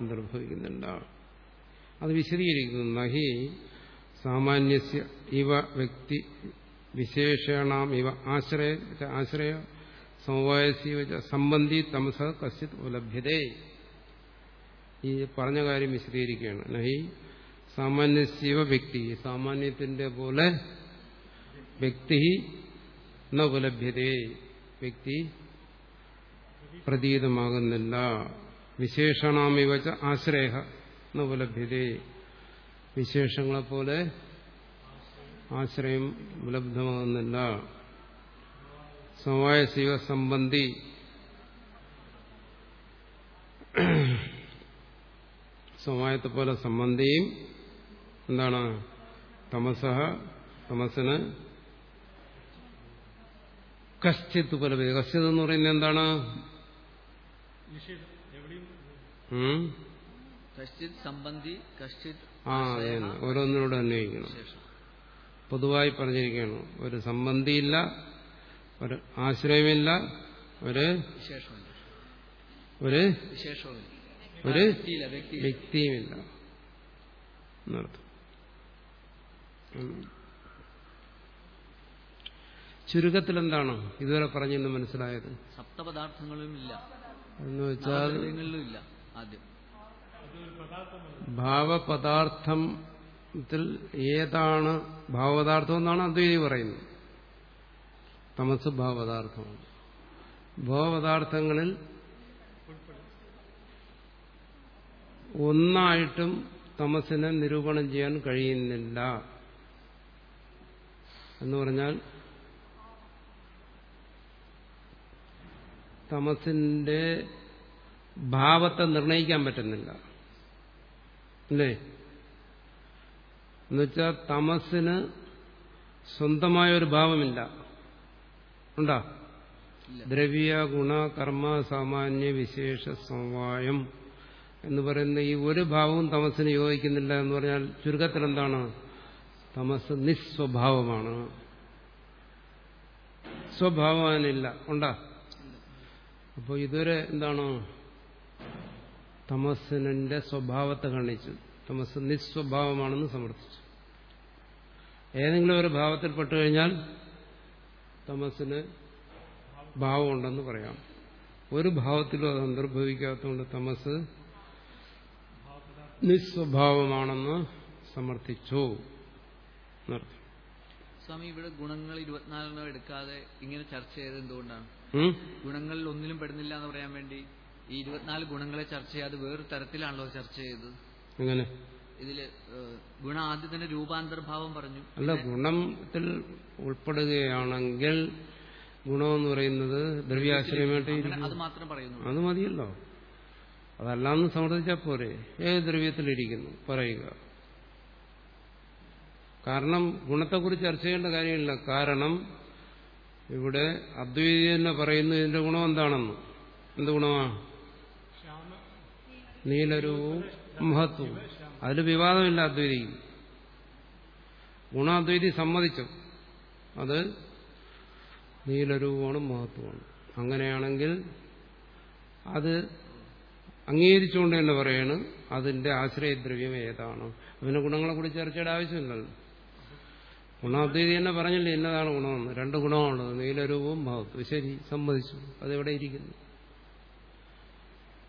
അന്തർഭവിക്കുന്നുണ്ട് അത് വിശദീകരിക്കുന്നു. നഹി സാമാന്യസ്യ ഇവ വ്യക്തി വിശേഷണാം ഇവ ആശ്രയ ആശ്രയ സമവായസീവ ച സംബന്ധി തമസ കശ്ചിത് ഉപലഭ്യതേ. ഈ പറഞ്ഞ കാര്യം വിശദീകരിക്കുകയാണ്. നഹി സാമാന്യശീവ വ്യക്തി സാമാന്യത്തിന്റെ പോലെ വ്യക്തി ന ഉപലഭ്യതേ. വ്യക്തി പ്രതീതമാകുന്നില്ല. വിശേഷണാമിവച്ച ആശ്രയ ഉപലഭ്യതേ. വിശേഷങ്ങളെപ്പോലെ ആശ്രയം ഉപലബ്ധമാകുന്നില്ല. സമവായ ശിവ സംബന്ധി. സമവായത്തെ പോലെ സംബന്ധിയും എന്താണ്? തമസഹ തമസിന് കശ്ചിത്ത് പോലെ കശ്ചിത് എന്ന് പറയുന്നത് എന്താണ്? ആ അതെ ഓരോന്നിനോട് അന്വയിക്കണം. പൊതുവായി പറഞ്ഞിരിക്കുകയാണ്. ഒരു സംബന്ധിയില്ല ഒരു ആശ്രയമില്ല ഒരു ഒരു ഒരു വ്യക്തിയുമില്ല. എന്നർത്ഥം. ചുരുക്കത്തിൽ എന്താണ് ഇതുവരെ പറഞ്ഞെന്ന് മനസ്സിലായത്? സപ്തപദാർത്ഥങ്ങളും ഇല്ല എന്ന് വെച്ചാൽ ഇല്ല ആദ്യം. ഭാവപദാർത്ഥത്തിൽ ഏതാണ് ഭാവപദാർത്ഥം എന്നാണ് അദ്വൈതി പറയുന്നത്. തമസ് ഭാവപദാർത്ഥമാണ്. ഭാവപദാർത്ഥങ്ങളിൽ ഒന്നായിട്ടും തമസിനെ നിരൂപണം ചെയ്യാൻ കഴിയുന്നില്ല. എന്ന് പറഞ്ഞാൽ തമസിന്റെ ഭാവത്തെ നിർണയിക്കാൻ പറ്റുന്നില്ല. അല്ലേ? എന്നുവെച്ചാൽ തമസിന് സ്വന്തമായ ഒരു ഭാവമില്ല. ഉണ്ടോ? ദ്രവ്യ ഗുണ കർമ്മ സാമാന്യ വിശേഷ സമവായം എന്ന് പറയുന്ന ഈ ഒരു ഭാവവും തമസിന് യോജിക്കുന്നില്ല എന്ന് പറഞ്ഞാൽ ചുരുക്കത്തിൽ എന്താണ്? തമസ് നിസ്വഭാവമാണ്. സ്വഭാവനില്ല ഉണ്ടാ? അപ്പോൾ ഇതുവരെ എന്താണ്? തമസ്സിനെ സ്വഭാവത്തെ കാണിച്ചു. തമസ് നിസ്വഭാവമാണെന്ന് സമർത്ഥിച്ചു. ഏതെങ്കിലും ഒരു ഭാവത്തിൽ കഴിഞ്ഞാൽ തമസ്സിന് ഭാവമുണ്ടെന്ന് പറയാം. ഒരു ഭാവത്തിലും അത് അന്തർഭവിക്കാത്തതുകൊണ്ട് തമസ് നിസ്വഭാവമാണെന്ന് സമർത്ഥിച്ചു. സ്വാമി ഇവിടെ ഗുണങ്ങൾ ഇരുപത്തിനാലെണ്ണം എടുക്കാതെ ഇങ്ങനെ ചർച്ച ചെയ്തത് എന്തുകൊണ്ടാണ്? ഗുണങ്ങളിൽ ഒന്നിലും പെടുന്നില്ല എന്ന് പറയാൻ വേണ്ടി ഈ ഇരുപത്തിനാല് ഗുണങ്ങളെ ചർച്ച ചെയ്യാതെ വേറൊരു തരത്തിലാണല്ലോ ചർച്ച ചെയ്തത്. എങ്ങനെ? ഇതിൽ ഗുണ ആദ്യം തന്നെ രൂപാന്തർഭാവം പറഞ്ഞു. അല്ല ഗുണത്തിൽ ഉൾപ്പെടുകയാണെങ്കിൽ ഗുണമെന്ന് പറയുന്നത് ദ്രവ്യാശ്രയമായിട്ട് അത് മാത്രം പറയുന്നു അത് മതിയല്ലോ. അതല്ലാന്ന് സമർത്ഥിച്ചാൽ പോരെ. ഏത് ദ്രവ്യത്തിലിരിക്കുന്നു? പറയുക. കാരണം ഗുണത്തെക്കുറിച്ച് ചർച്ച ചെയ്യേണ്ട കാര്യമില്ല. കാരണം ഇവിടെ അദ്വൈതി തന്നെ പറയുന്നു ഇതിന്റെ ഗുണം എന്താണെന്ന്. എന്ത് ഗുണമാ? നീലരൂപവും മഹത്വവും. അതിൽ വിവാദമില്ല അദ്വൈതിക്ക് ഗുണാദ്വൈതി സമ്മതിച്ചു. അത് നീലരൂപമാണ് മഹത്വമാണ്. അങ്ങനെയാണെങ്കിൽ അത് അംഗീകരിച്ചുകൊണ്ട് തന്നെ പറയാണ് അതിന്റെ ആശ്രയദ്രവ്യം ഏതാണ്? അതിന്റെ ഗുണങ്ങളെ കുറിച്ച് ചർച്ചയുടെ ആവശ്യമില്ലല്ലോ. ഗുണാദ്വൈതി തന്നെ പറഞ്ഞില്ലേ ഇന്നതാണ് ഗുണമെന്ന്. രണ്ട് ഗുണമാണുള്ളത് നീലരൂപവും മഹത്വം ശരി സമ്മതിച്ചു. അതെവിടെ ഇരിക്കുന്നു?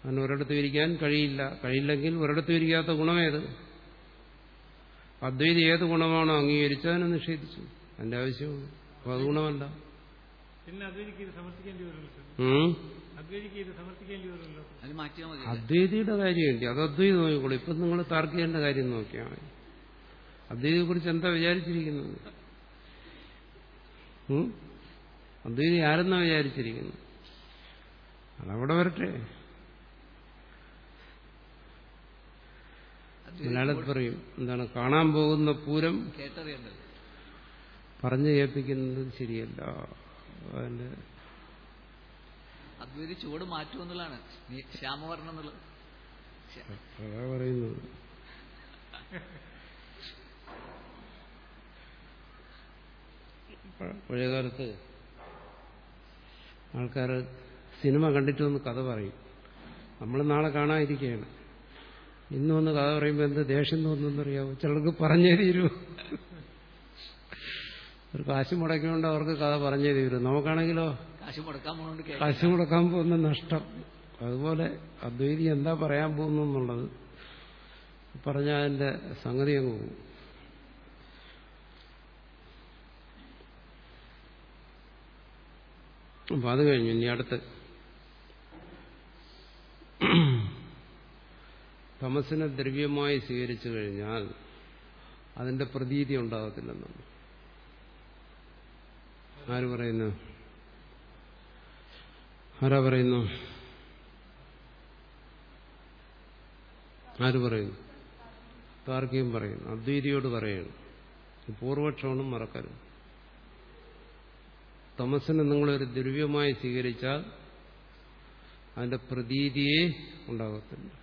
അതിന് ഒരിടത്തും ഇരിക്കാൻ കഴിയില്ല. കഴിയില്ലെങ്കിൽ ഒരിടത്തും ഇരിക്കാത്ത ഗുണമേത്? അദ്വൈതി ഏത് ഗുണമാണോ അംഗീകരിച്ചു അതിനെ നിഷേധിച്ചു. അതിന്റെ ആവശ്യമാണ് അപ്പൊ അത് ഗുണമല്ല. അത് അദ്വൈതിയുടെ കാര്യമില്ല? അത് അദ്വൈതി നോക്കിക്കോളൂ. ഇപ്പൊ നിങ്ങൾ താർക്കികന്റെ കാര്യം നോക്കിയാൽ മതി. അദ്വൈതിയെ കുറിച്ച് എന്താ വിചാരിച്ചിരിക്കുന്നത്? അദ്വൈതി ആരെന്നാ വിചാരിച്ചിരിക്കുന്നത്? അതവിടെ വരട്ടെ. മലയാളത്തിൽ പറയും എന്താണ് കാണാൻ പോകുന്ന പൂരം പറഞ്ഞു കേൾപ്പിക്കുന്നത് ശരിയല്ല. അതിന്റെ അദ്വൈതി ചുവട് മാറ്റുമെന്നുള്ളതാണ് ശ്യാമവർണം എന്നുള്ളത്. പറയുന്നു അതാ പറയുന്നത് പ- പഴയകാലത്ത് ആൾക്കാർ സിനിമ കണ്ടിട്ട് വന്ന് കഥ പറയും. നമ്മൾ നാളെ കാണാതിരിക്കുകയാണ്. ഇന്ന് വന്ന് കഥ പറയുമ്പോൾ എന്ത് ദേഷ്യം തോന്നുന്നറിയാവോ ചിലർക്ക് പറഞ്ഞേ തീരൂ. ഒരു കാശ് മുടക്കിക്കൊണ്ട് അവർക്ക് കഥ പറഞ്ഞേ തീരൂ. നമുക്കാണെങ്കിലോ മുടക്കാൻ കാശ് മുടക്കാൻ പോകുന്ന നഷ്ടം. അതുപോലെ അദ്വൈതി എന്താ പറയാൻ പോകുന്നു എന്നുള്ളത് പറഞ്ഞാൽ അതിന്റെ സംഗതി അങ്ങ് പോകും. അപ്പൊ അത് കഴിഞ്ഞു. ഇനി അടുത്ത്. തമസിനെ ദ്രവ്യമായി സ്വീകരിച്ചു കഴിഞ്ഞാൽ അതിന്റെ പ്രതീതി ഉണ്ടാകത്തില്ലെന്നാണ് ആര് പറയുന്നു? ആരാ പറയുന്നു? ആര് പറയുന്നു? താർക്കികം പറയുന്നു. അദ്വൈതിയോട് പറയുന്നു പൂർവക്ഷമാണ് മറക്കരുത്. തമസിനെ നിങ്ങളൊരു ദ്രവ്യമായി സ്വീകരിച്ചാൽ അതിന്റെ പ്രതീതിയെ ഉണ്ടാകത്തില്ല.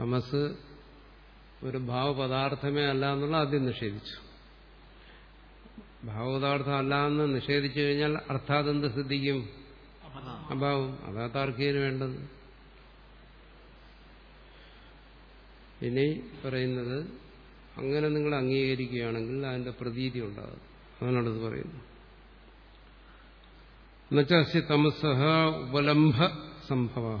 തമസ് ഒരു ഭാവപദാർത്ഥമേ അല്ല എന്നുള്ള ആദ്യം നിഷേധിച്ചു. ഭാവപദാർത്ഥം അല്ല എന്ന് നിഷേധിച്ചു കഴിഞ്ഞാൽ അർത്ഥാത് എന്ത് സിദ്ധിക്കും? അഭാവം. അതാ താർക്കികന് വേണ്ടത്? ഇനി പറയുന്നത് അങ്ങനെ നിങ്ങൾ അംഗീകരിക്കുകയാണെങ്കിൽ അതിന്റെ പ്രതീതി ഉണ്ടാകും. അതിനോട് പറയുന്നു എന്നുവെച്ചാൽ തമസ ഉപലംഭ സംഭവ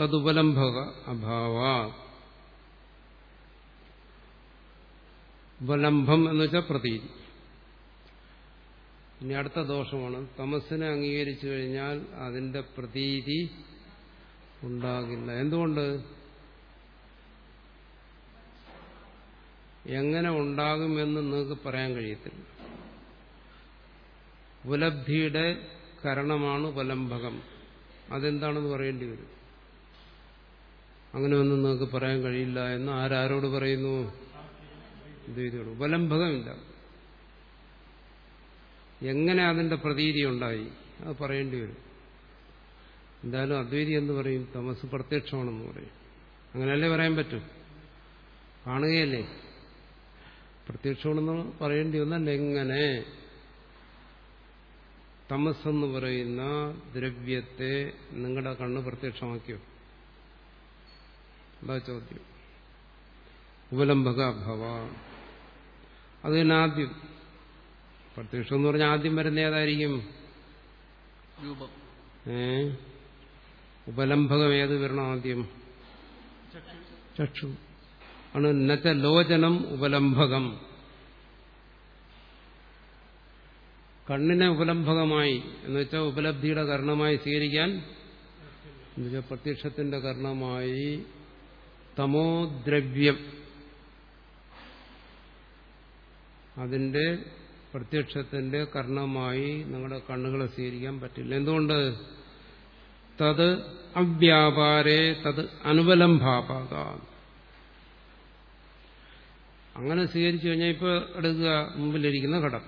തതുപലംഭക അഭാവ ഉപലംഭം എന്ന് വെച്ചാൽ പ്രതീതി ഇനി അടുത്ത ദോഷമാണ്. തമസിനെ അംഗീകരിച്ചു കഴിഞ്ഞാൽ അതിന്റെ പ്രതീതി ഉണ്ടാകില്ല. എന്തുകൊണ്ട്? എങ്ങനെ ഉണ്ടാകുമെന്ന് നിങ്ങൾക്ക് പറയാൻ കഴിയത്തില്ല. ഉപലബ്ധിയുടെ കരണമാണ് ഉപലംഭകം അതെന്താണെന്ന് പറയേണ്ടി വരും. അങ്ങനെ ഒന്നും നിങ്ങൾക്ക് പറയാൻ കഴിയില്ല എന്ന് ആരാരോട് പറയുന്നു? ദ്വൈതിയോട് ഉപലംഭകമില്ല എങ്ങനെ അതിന്റെ പ്രതീതി ഉണ്ടായി? അത് പറയേണ്ടി വരും. എന്തായാലും അദ്വൈതി എന്ന് പറയും? തമസ് പ്രത്യക്ഷമാണെന്ന് പറയും. അങ്ങനെയല്ലേ പറയാൻ പറ്റും? കാണുകയല്ലേ? പ്രത്യക്ഷമാണെന്ന് പറയേണ്ടി വന്നാൽ എങ്ങനെ? തമസ് എന്ന് പറയുന്ന ദ്രവ്യത്തെ നിങ്ങളുടെ കണ്ണ് പ്രത്യക്ഷമാക്കിയോ? അതാ ചോദ്യം. ഉപലംബക ഭവ. അത് തന്നെ ആദ്യം പ്രത്യക്ഷം എന്ന് പറഞ്ഞാൽ ആദ്യം വരുന്ന ഏതായിരിക്കും? ഏ? ഉപലംബകം ഏത് വരണം ആദ്യം? ചക്ഷു. ആണ് നച്ച ലോചനം ഉപലംബകം. കണ്ണിനെ ഉപലംബകമായി എന്ന് വെച്ചാൽ ഉപലബ്ധിയുടെ കർണമായി സ്വീകരിക്കാൻ എന്നുവെച്ചാൽ പ്രത്യക്ഷത്തിന്റെ കർണമായി തമോദ്രവ്യം അതിന്റെ പ്രത്യക്ഷത്തിന്റെ കർണമായി നിങ്ങളുടെ കണ്ണുകളെ സ്വീകരിക്കാൻ പറ്റില്ല. എന്തുകൊണ്ട്? തത് അവ്യാപാരേ തത് അനുബലംഭാപാക അങ്ങനെ സ്വീകരിച്ചു കഴിഞ്ഞാൽ ഇപ്പൊ എടുക്കുക മുമ്പിലിരിക്കുന്ന ഘടം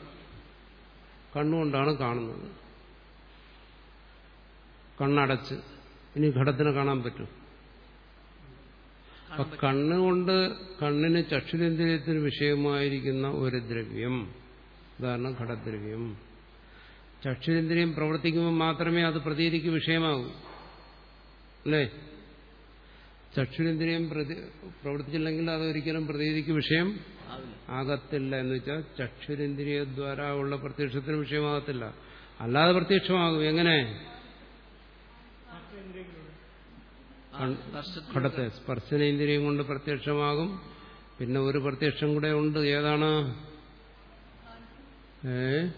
കണ്ണുകൊണ്ടാണ് കാണുന്നത്. കണ്ണടച്ച്. ഇനി ഘടത്തിനെ കാണാൻ പറ്റും. അപ്പൊ കണ്ണുകൊണ്ട് കണ്ണിന് ചക്ഷുരേന്ദ്രിയത്തിന് വിഷയമായിരിക്കുന്ന ഒരു ദ്രവ്യം ഉദാഹരണം ഘടദ്രവ്യം. ചക്ഷുരേന്ദ്രിയം പ്രവർത്തിക്കുമ്പോൾ മാത്രമേ അത് പ്രതീതിക്ക് വിഷയമാകൂ. അല്ലേ? ചക്ഷുരേന്ദ്രിയം പ്രവർത്തിച്ചില്ലെങ്കിൽ അത് ഒരിക്കലും പ്രതീതിക്ക് വിഷയം ആകത്തില്ല എന്ന് വെച്ചാൽ ചക്ഷുരേന്ദ്രിയദ്വാര ഉള്ള പ്രത്യക്ഷത്തിന് വിഷയമാകത്തില്ല. അല്ലാതെ പ്രത്യക്ഷമാകും. എങ്ങനെ? ഘടത്തെ സ്പർശനേന്ദ്രിയം കൊണ്ട് പ്രത്യക്ഷമാകും. പിന്നെ ഒരു പ്രത്യക്ഷം കൂടെ ഉണ്ട്. ഏതാണ്? ഏ?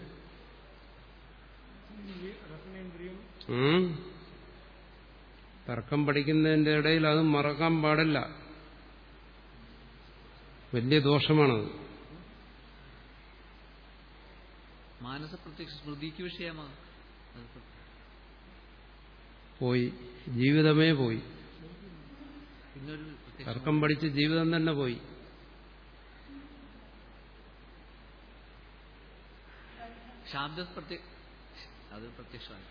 തർക്കം പഠിക്കുന്നതിന്റെ ഇടയിൽ അത് മറക്കാൻ പാടില്ല. വലിയ ദോഷമാണത്. മാനസപ്രത്യക്ഷ സ്മൃതിക്ക് വിഷയമാണ് പോയി. ജീവിതമേ പോയി. തർക്കം പഠിച്ച് ജീവിതം തന്നെ പോയി. ശാബ്ദ പ്രത്യ അത് പ്രത്യക്ഷമാണ്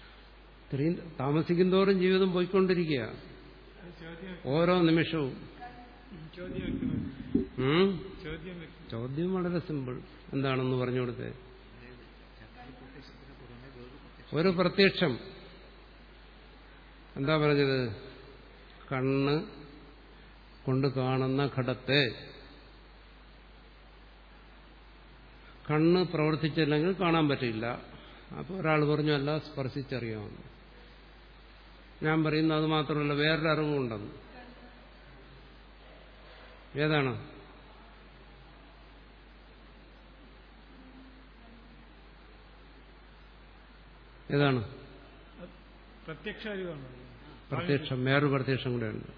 ഇത്രയും താമസിക്കും തോറും ജീവിതം പോയിക്കൊണ്ടിരിക്കുക ഓരോ നിമിഷവും. ചോദ്യം വളരെ സിമ്പിൾ. എന്താണെന്ന് പറഞ്ഞു കൊടുത്തേ? ഒരു പ്രത്യക്ഷം. എന്താ പറഞ്ഞത്? കണ്ണ് കൊണ്ട് കാണുന്ന ഘടത്തെ. കണ്ണ് പ്രവർത്തിച്ചില്ലെങ്കിൽ കാണാൻ പറ്റില്ല. അപ്പോൾ ഒരാൾ പറഞ്ഞു അല്ല സ്പർശിച്ചറിയാമെന്ന് ഞാൻ പറയുന്നു അത് മാത്രമല്ല വേറൊരു അറിവുണ്ടെന്ന് ഏതാണ്? ഏതാണ്? പ്രത്യക്ഷ പ്രത്യക്ഷം വേറൊരു പ്രത്യക്ഷം കൂടെ ഉണ്ട്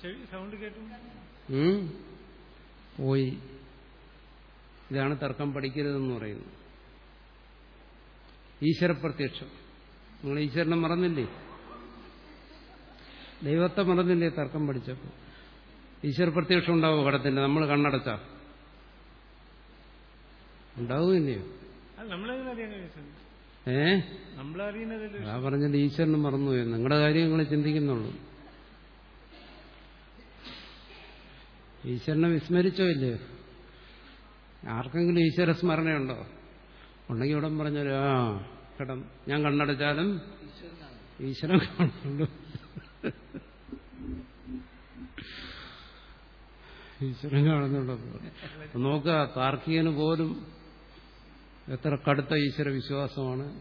ചെവി സൗണ്ട് കേട്ടു? പോയി. ഇതാണ് തർക്കം പഠിക്കരുതെന്ന് പറയുന്നത്. ഈശ്വരപ്രത്യക്ഷം. നിങ്ങൾ ഈശ്വരനെ മറന്നില്ലേ? ദൈവത്തെ മറന്നില്ലേ തർക്കം പഠിച്ചപ്പോൾ? ഈശ്വര പ്രത്യക്ഷം ഉണ്ടാവും കടത്തിന്റെ നമ്മൾ കണ്ണടച്ച. ഉണ്ടാവും കഴിയും ഏ? ആ പറഞ്ഞത് ഈശ്വരന് മറന്നുപോയി. നിങ്ങളുടെ കാര്യം നിങ്ങൾ ചിന്തിക്കുന്നുള്ളൂ. ഈശ്വരനെ വിസ്മരിച്ചോ ഇല്ലേ? ആർക്കെങ്കിലും ഈശ്വര സ്മരണയുണ്ടോ? ഉണ്ടെങ്കിൽ ഇവിടെ പറഞ്ഞാലും ആ കടം ഞാൻ കണ്ണടച്ചാലും ഈശ്വരൻ കാണുന്നുള്ളൂ ഈശ്വരൻ കാണുന്നുണ്ടോ നോക്കുക താർക്കികന് പോലും എത്ര കടുത്ത ഈശ്വര വിശ്വാസമാണ്.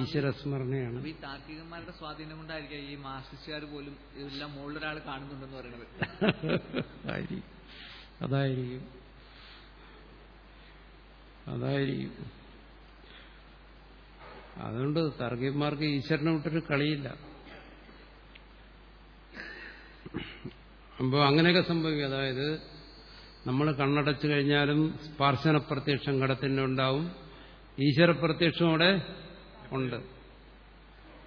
ഈശ്വര സ്മരണയാണ്. ഈ താർക്കികന്മാരുടെ സ്വാധീനം കൊണ്ടായിരിക്കും ഈ മാർസിസ്റ്റുകാർ പോലും ഇതെല്ലാം മുകളിലൊരാൾ കാണുന്നുണ്ടെന്ന് പറയുന്നത്. അതായിരിക്കും. അതായിരിക്കും. അതുകൊണ്ട് തർക്കന്മാർക്ക് ഈശ്വരനെ വിട്ടൊരു കളിയില്ല. അപ്പോൾ അങ്ങനെയൊക്കെ സംഭവിക്കും. അതായത് നമ്മൾ കണ്ണടച്ചു കഴിഞ്ഞാലും സ്പാർശന പ്രത്യക്ഷം കടത്തിന്റെ ഉണ്ടാവും. ഈശ്വര പ്രത്യക്ഷം അവിടെ ഉണ്ട്.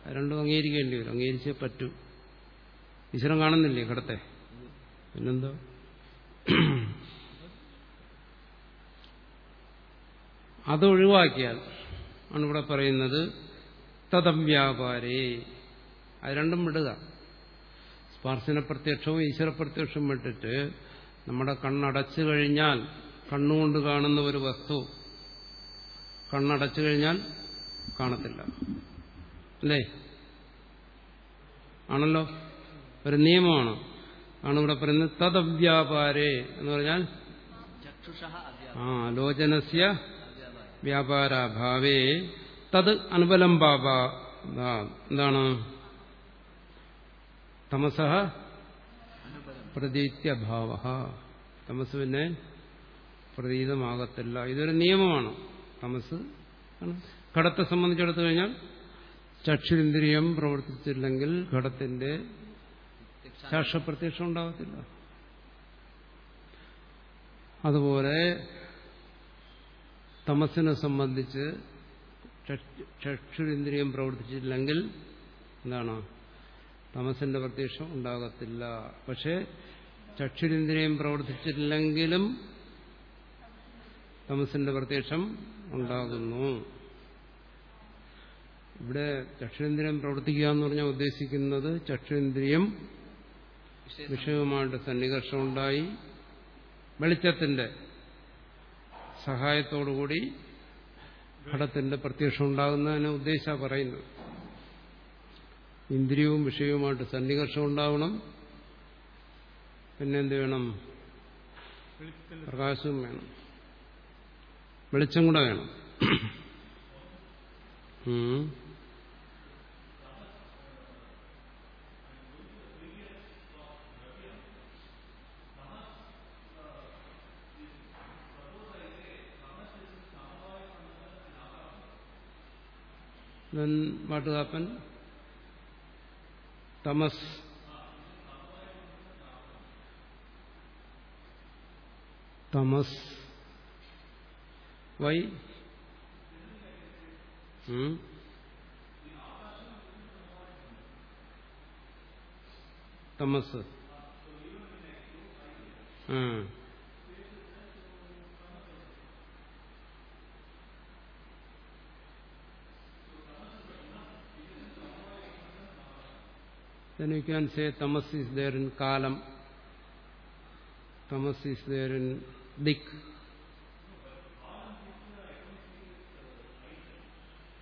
രണ്ടും അംഗീകരിക്കേണ്ടി വരും. അംഗീകരിച്ചേ പറ്റൂ. ഈശ്വരൻ കാണുന്നില്ലേ കടത്തെ? പിന്നെന്തോ? അത് ഒഴിവാക്കിയാൽ ആണ് ഇവിടെ പറയുന്നത് തദവ്യാപാരേ. അത് രണ്ടും വിടുക. സ്പാർശന പ്രത്യക്ഷവും ഈശ്വര പ്രത്യക്ഷവും വിട്ടിട്ട് നമ്മുടെ കണ്ണടച്ചു കഴിഞ്ഞാൽ കണ്ണുകൊണ്ട് കാണുന്ന ഒരു വസ്തു കണ്ണടച്ചു കഴിഞ്ഞാൽ കാണത്തില്ല. അല്ലേ? ആണല്ലോ? ഒരു നിയമമാണ്. ആണ് ഇവിടെ പറയുന്നത് തദ്വ്യാപാരേ എന്ന് പറഞ്ഞാൽ ആ ലോചനസ്യ വ്യാപാരാഭാവേ തത് അനുബലംബാബ എന്താണ്? തമസ പ്രതീത്യഭാവ. തമസ് പിന്നെ പ്രതീതമാകത്തില്ല. ഇതൊരു നിയമമാണ്. തമസ്. ഘടത്തെ സംബന്ധിച്ചെടുത്തു കഴിഞ്ഞാൽ ചക്ഷുരിന്ദ്രിയം പ്രവർത്തിച്ചില്ലെങ്കിൽ ഘടത്തിന്റെ സാക്ഷപ്രത്യക്ഷം ഉണ്ടാകത്തില്ല. അതുപോലെ തമസിനെ സംബന്ധിച്ച് ചക്ഷ- ചക്ഷുരിന്ദ്രിയം പ്രവർത്തിച്ചില്ലെങ്കിൽ എന്താണ്? തമസിന്റെ പ്രത്യക്ഷം ഉണ്ടാകത്തില്ല. പക്ഷേ ചക്ഷുരിന്ദ്രിയം പ്രവർത്തിച്ചില്ലെങ്കിലും തമസിന്റെ പ്രത്യക്ഷം ഉണ്ടാകുന്നു. ഇവിടെ ചക്ഷുരേന്ദ്രിയം പ്രവർത്തിക്കുക എന്ന് പറഞ്ഞാൽ ഉദ്ദേശിക്കുന്നത് ചക്ഷുരേന്ദ്രിയം വിഷയവുമായിട്ട് സന്നികർഷം ഉണ്ടായി വെളിച്ചത്തിന്റെ സഹായത്തോടുകൂടി ഘടത്തിന്റെ പ്രത്യക്ഷം ഉണ്ടാകുന്നതിന് ഉദ്ദേശ പറയുന്നത്. ഇന്ദ്രിയവും വിഷയവുമായിട്ട് സന്നികർഷം ഉണ്ടാവണം. പിന്നെ എന്ത് വേണം? പ്രകാശവും വേണം. വെളിച്ചം കൂടെ വേണം. ഉം. Tamas. Why? Hmm? തമസ് ആ Then you can say tamas is there in kalam, tamas is there in dik.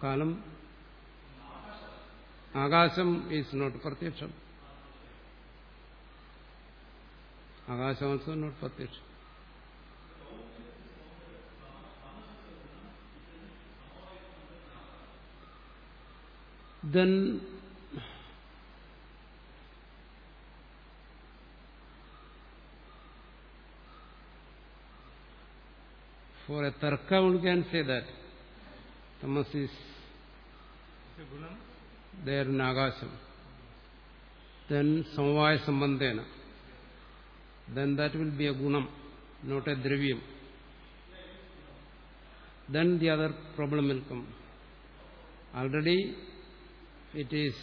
Kalam, Agasham is not pratyaksham. Agasham also not pratyaksham. Then A tarka, one can say that tamas is ഗുണം there in Agasham. Then samvaya sambandhena. Then that will be a gunam, not a dravyam. Then the other problem will come. Already it is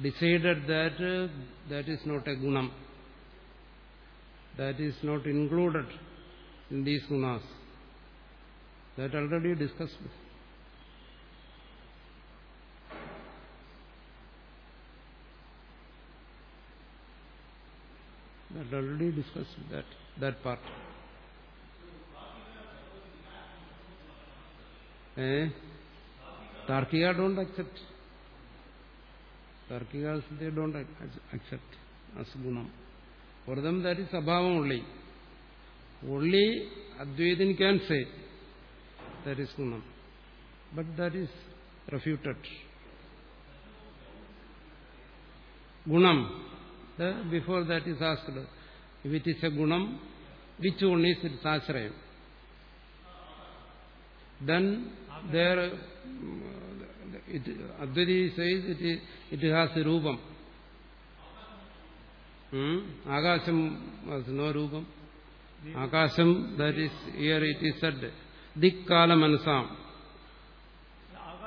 decided that uh, that is not a gunam. That is not included in these gunas. That already discussed. That already discussed that that part. Eh? Tarkiya don't accept. Tarkikas they don't ac- accept as gunam. For them that is abhavam only. Is refuted. Gunam. The, before that is asked, if it is a gunam, which one is its ashrayam? Then there, uh, it, Advaiti says it, is, it has a rupam. Hmm? Agasham has no rupam. Akasham, that is, here it is said, dikkala manasam.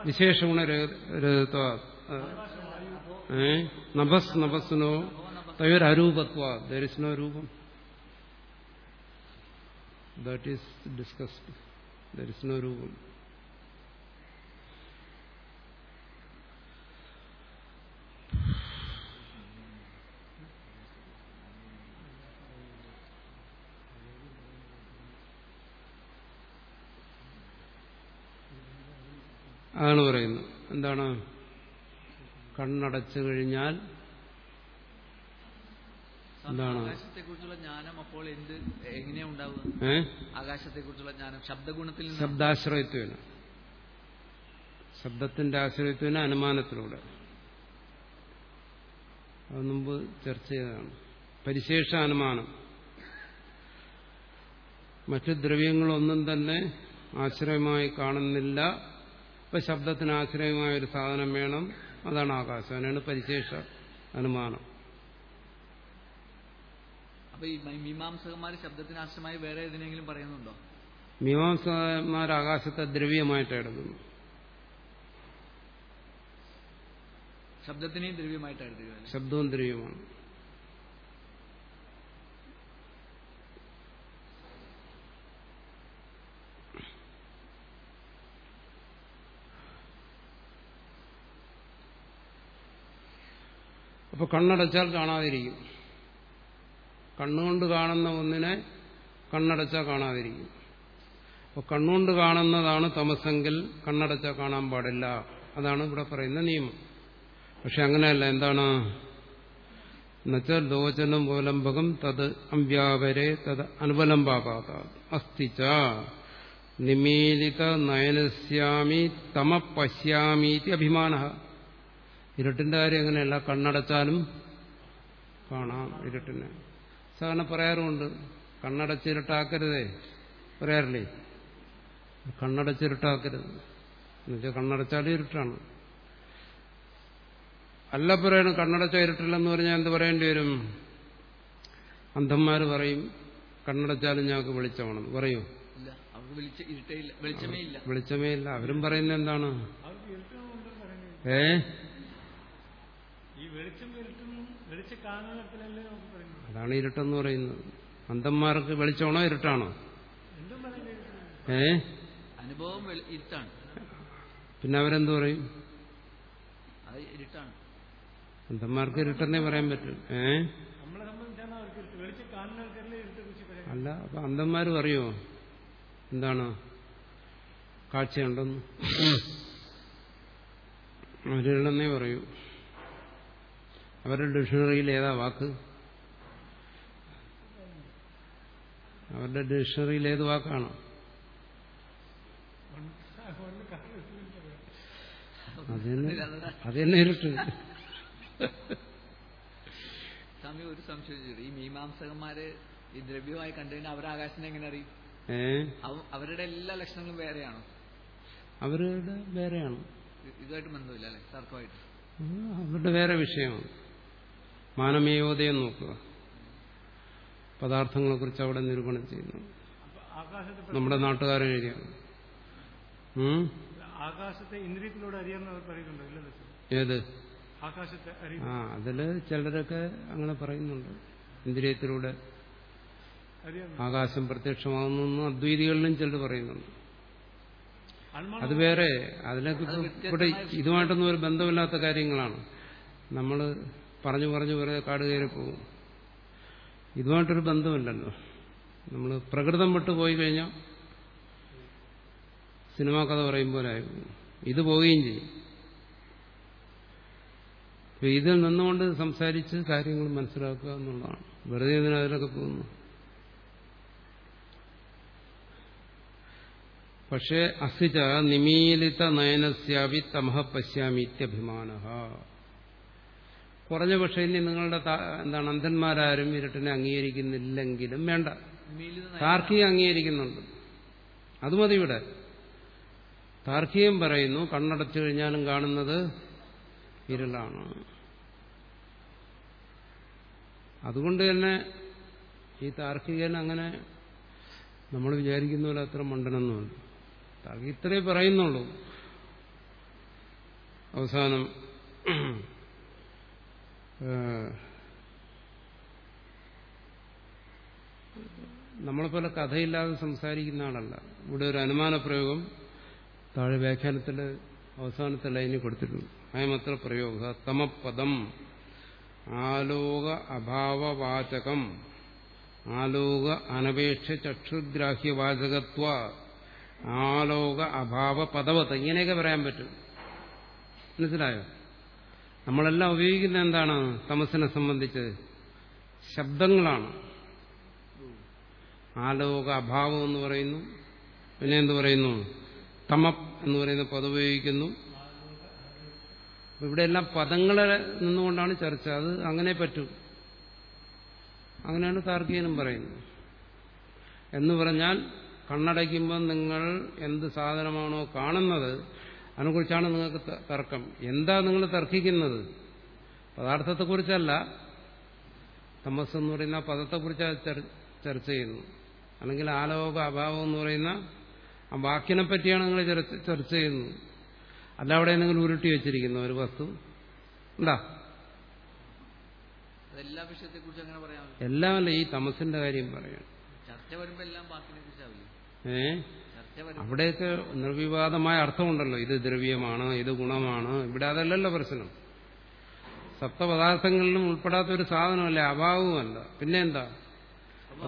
വിശേഷഗുണ രഹിത്വ നഭസ് നഭസ്നോ തയൊരൂപത്വ there is no rupam that is discussed there is no rupam അതാണ് പറയുന്നത്. എന്താണ്? കണ്ണടച്ചു കഴിഞ്ഞാൽ എന്താണ്? ആകാശത്തെക്കുറിച്ചുള്ള ജ്ഞാനം അപ്പോൾ എന്ത് എങ്ങനെയാ ഉണ്ടാവുക? ജ്ഞാനം. ശബ്ദഗുണത്തിൽ ശബ്ദാശ്രയത്വന ശബ്ദത്തിന്റെ ആശ്രയത്വന അനുമാനത്തിലൂടെ. അത് മുമ്പ് ചർച്ച ചെയ്തതാണ്. പരിശേഷ അനുമാനം. മറ്റു ദ്രവ്യങ്ങളൊന്നും തന്നെ ആശ്രയമായി കാണുന്നില്ല. ഇപ്പൊ ശബ്ദത്തിന് ആശ്രയമായ ഒരു സാധനം വേണം. അതാണ് ആകാശം. അതിനാണ് പരിശേഷ അനുമാനം. അപ്പൊ ഈ മീ- മീമാംസകന്മാര് ശബ്ദത്തിന് ആശ്രയമായി വേറെ ഏതിനെങ്കിലും പറയുന്നുണ്ടോ? മീമാംസകന്മാർ ആകാശത്തെ ദ്രവ്യമായിട്ട് എടുക്കുന്നു ശബ്ദത്തിനെയും ദ്രവ്യമായിട്ട് എടുക്കുക ശബ്ദവും ദ്രവ്യമാണ്. അപ്പൊ കണ്ണടച്ചാൽ കാണാതിരിക്കും. കണ്ണുകൊണ്ട് കാണുന്ന ഒന്നിനെ കണ്ണടച്ചാൽ കാണാതിരിക്കും. അപ്പൊ കണ്ണുകൊണ്ട് കാണുന്നതാണ് തമസെങ്കിൽ കണ്ണടച്ചാൽ കാണാൻ പാടില്ല. അതാണ് ഇവിടെ പറയുന്ന നിയമം. പക്ഷെ അങ്ങനെയല്ല എന്താണ്? എന്നുവെച്ചാൽ ലോചനം പോലംബകം തത് അമ്പ്യാവരെ തത് അനുപലംബാപാത അസ്തിച്ച നിമീലിത നയനസ്യാമി തമ പശ്യാമീതി അഭിമാന. ഇരുട്ടിന്റെ കാര്യം എങ്ങനെയല്ല? കണ്ണടച്ചാലും കാണാം ഇരുട്ടിനെ. സാധാരണ പറയാറുമുണ്ട് കണ്ണടച്ചിരുട്ടാക്കരുതേ. പറയാറില്ലേ? കണ്ണടച്ചിരുട്ടാക്കരുത്. എന്നുവെച്ചാൽ കണ്ണടച്ചാലും ഇരുട്ടാണ്. അല്ല പറയണം കണ്ണടച്ച ഇരുട്ടില്ലെന്ന് പറഞ്ഞാൽ എന്ത് പറയേണ്ടി വരും? അന്ധന്മാർ പറയും കണ്ണടച്ചാലും ഞങ്ങൾക്ക് വെളിച്ചമാണെന്ന്. പറയൂ. വെളിച്ചമേ ഇല്ല. അവരും പറയുന്നത് എന്താണ്? ഏ? ഈ വെളിച്ചം അതാണ് ഇരുട്ടെന്ന് പറയുന്നത്. അന്ധന്മാർക്ക് വെളിച്ചമാണോ ഇരുട്ടാണോ? ഏ? അനുഭവം ഇരുട്ടാണ്. പിന്നെ അവരെന്ത് പറയും? അന്തന്മാർക്ക് ഇരുട്ടാണ്. അന്ധന്മാർക്ക് ഇരുട്ടെന്നേ പറയാൻ പറ്റും. ഏ? അല്ല അപ്പൊ അന്ധന്മാര് പറയോ? എന്താണ്? കാഴ്ചയുണ്ടെന്ന്. <coughs> അവരില്ലെന്നേ പറയൂ. അവരുടെ ഡിക്ഷണറിയിൽ ഏതാ വാക്ക്? അവരുടെ ഡിക്ഷണറിയിൽ ഏത് വാക്കാണ്? അത് തന്നെ അത് ഇരുട്ട്. സ്വാമി ഒരു സംശയം. ഈ മീമാംസകന്മാര് ഈ ദ്രവ്യമായി കണ്ടു കഴിഞ്ഞാൽ അവർ ആകാശത്തിനെ എങ്ങനെ അറിയും? അവരുടെ എല്ലാ ലക്ഷണങ്ങളും വേറെയാണോ? അവരുടെ വേറെയാണ്. ഇത് ഇതുമായിട്ട് ബന്ധമില്ല അല്ലെ? തർക്കമായിട്ട് ഉം, അവരുടെ വേറെ വിഷയമാണ്. മാനമേയോദയം നോക്കുക. പദാർത്ഥങ്ങളെ കുറിച്ച് അവിടെ നിരൂപണം ചെയ്യുന്നു. നമ്മുടെ നാട്ടുകാരെ എഴുതിയാണ് ആകാശത്തെ ഇന്ദ്രിയത്തിലൂടെ അറിയാമെന്ന് പറയുന്നുണ്ടോ? ഏത്? ആകാശത്തെ ആ അതിൽ ചിലരൊക്കെ അങ്ങനെ പറയുന്നുണ്ട്. ഇന്ദ്രിയത്തിലൂടെ ആകാശം പ്രത്യക്ഷമാകുന്നു അദ്വൈതികളിലും ചിലർ പറയുന്നുണ്ട്. അത് വേറെ അതിനൊക്കെ ഇവിടെ ഇതുമായിട്ടൊന്നും ഒരു ബന്ധമില്ലാത്ത കാര്യങ്ങളാണ്. നമ്മൾ പറഞ്ഞു പറഞ്ഞു വെറുതെ കാട് കയറി പോകും. ഇതുമായിട്ടൊരു ബന്ധമില്ലല്ലോ. നമ്മൾ പ്രകൃതം വിട്ട് പോയി കഴിഞ്ഞാൽ സിനിമാ കഥ പറയും പോലെ ഇത് പോവുകയും ചെയ്യും. ഇതിൽ നിന്നുകൊണ്ട് സംസാരിച്ച് കാര്യങ്ങൾ മനസ്സിലാക്കുക എന്നുള്ളതാണ്. വെറുതെ അതിലൊക്കെ പോകുന്നു. പക്ഷേ അസിച്ച നിമീലിത നയനസ്യാവി തമഹ പശ്യാമിത്യഭിമാന കുറഞ്ഞ പക്ഷേ ഇനി നിങ്ങളുടെ എന്താണ് അന്ധന്മാരാരും ഇരുട്ടിനെ അംഗീകരിക്കുന്നില്ലെങ്കിലും വേണ്ട. താർക്കിക അംഗീകരിക്കുന്നുണ്ട്. അത് മതി ഇവിടെ. താർക്കികം പറയുന്നു കണ്ണടച്ചു കഴിഞ്ഞാലും കാണുന്നത് ഇരുളാണ്. അതുകൊണ്ട് തന്നെ ഈ താർക്കികൻ അങ്ങനെ നമ്മൾ വിചാരിക്കുന്ന പോലെ അത്ര മണ്ടനൊന്നുമില്ല. താർക്കിക ഇത്രേ പറയുന്നുള്ളൂ. അവസാനം നമ്മളെപ്പോലെ കഥയില്ലാതെ സംസാരിക്കുന്ന ആളല്ല. ഇവിടെ ഒരു അനുമാന പ്രയോഗം താഴെ വ്യാഖ്യാനത്തിൽ അവസാനത്തെ ലൈനിൽ കൊടുത്തിട്ടുണ്ട്. അയമത്ര പ്രയോഗ തമപദം ആലോക അഭാവവാചകം ആലോക അനപേക്ഷ ചക്ഷുഗ്രാഹ്യവാചകത്വ ആലോക അഭാവ പദവത്ത് ഇങ്ങനെയൊക്കെ പറയാൻ പറ്റും. മനസ്സിലായോ? നമ്മളെല്ലാം ഉപയോഗിക്കുന്ന എന്താണ്? തമസിനെ സംബന്ധിച്ച് ശബ്ദങ്ങളാണ്. ആലോക അഭാവം എന്ന് പറയുന്നു. പിന്നെ എന്ത് പറയുന്നു? തമപ് എന്ന് പറയുന്ന പദം ഉപയോഗിക്കുന്നു. ഇവിടെ ഇവിടെയെല്ലാം പദങ്ങളെ നിന്നുകൊണ്ടാണ് ചർച്ച. അത് അങ്ങനെ പറ്റൂ. അങ്ങനെയാണ് താർക്കികനും പറയുന്നത്. എന്ന് പറഞ്ഞാൽ കണ്ണടയ്ക്കുമ്പോൾ നിങ്ങൾ എന്ത് സാധനമാണോ കാണുന്നത് അതിനെക്കുറിച്ചാണ് നിങ്ങൾക്ക് തർക്കം. എന്താ നിങ്ങൾ തർക്കിക്കുന്നത്? പദാർത്ഥത്തെക്കുറിച്ചല്ല. തമസ് എന്ന് പറയുന്ന പദത്തെക്കുറിച്ച് ചർച്ച ചെയ്യുന്നു. അല്ലെങ്കിൽ ആലോക അഭാവം എന്ന് പറയുന്ന ആ വാക്കിനെ പറ്റിയാണ് നിങ്ങൾ ചർച്ച ചെയ്യുന്നത് അല്ല അവിടെ നിങ്ങൾ ഉരുട്ടി വെച്ചിരിക്കുന്ന ഒരു വസ്തു. ഉണ്ടാ എല്ലാ വിഷയത്തെ കുറിച്ച് അങ്ങനെ പറയാമല്ലോ. എല്ലാമല്ല ഈ തമസിന്റെ കാര്യം പറയാം. ചർച്ച വരുമ്പോ എല്ലാം ബാക്കിനെ കുറിച്ചാവില്ലേ ഏ? ചർച്ച വരുമ്പോ അവിടെയൊക്കെ നിർവിവാദമായ അർത്ഥമുണ്ടല്ലോ. ഇത് ദ്രവ്യമാണ് ഇത് ഗുണമാണ്. ഇവിടെ അതല്ലല്ലോ പ്രശ്നം. സപ്തപദാർത്ഥങ്ങളിലും ഉൾപ്പെടാത്ത ഒരു സാധനമല്ല അഭാവവുമല്ല പിന്നെ എന്താ?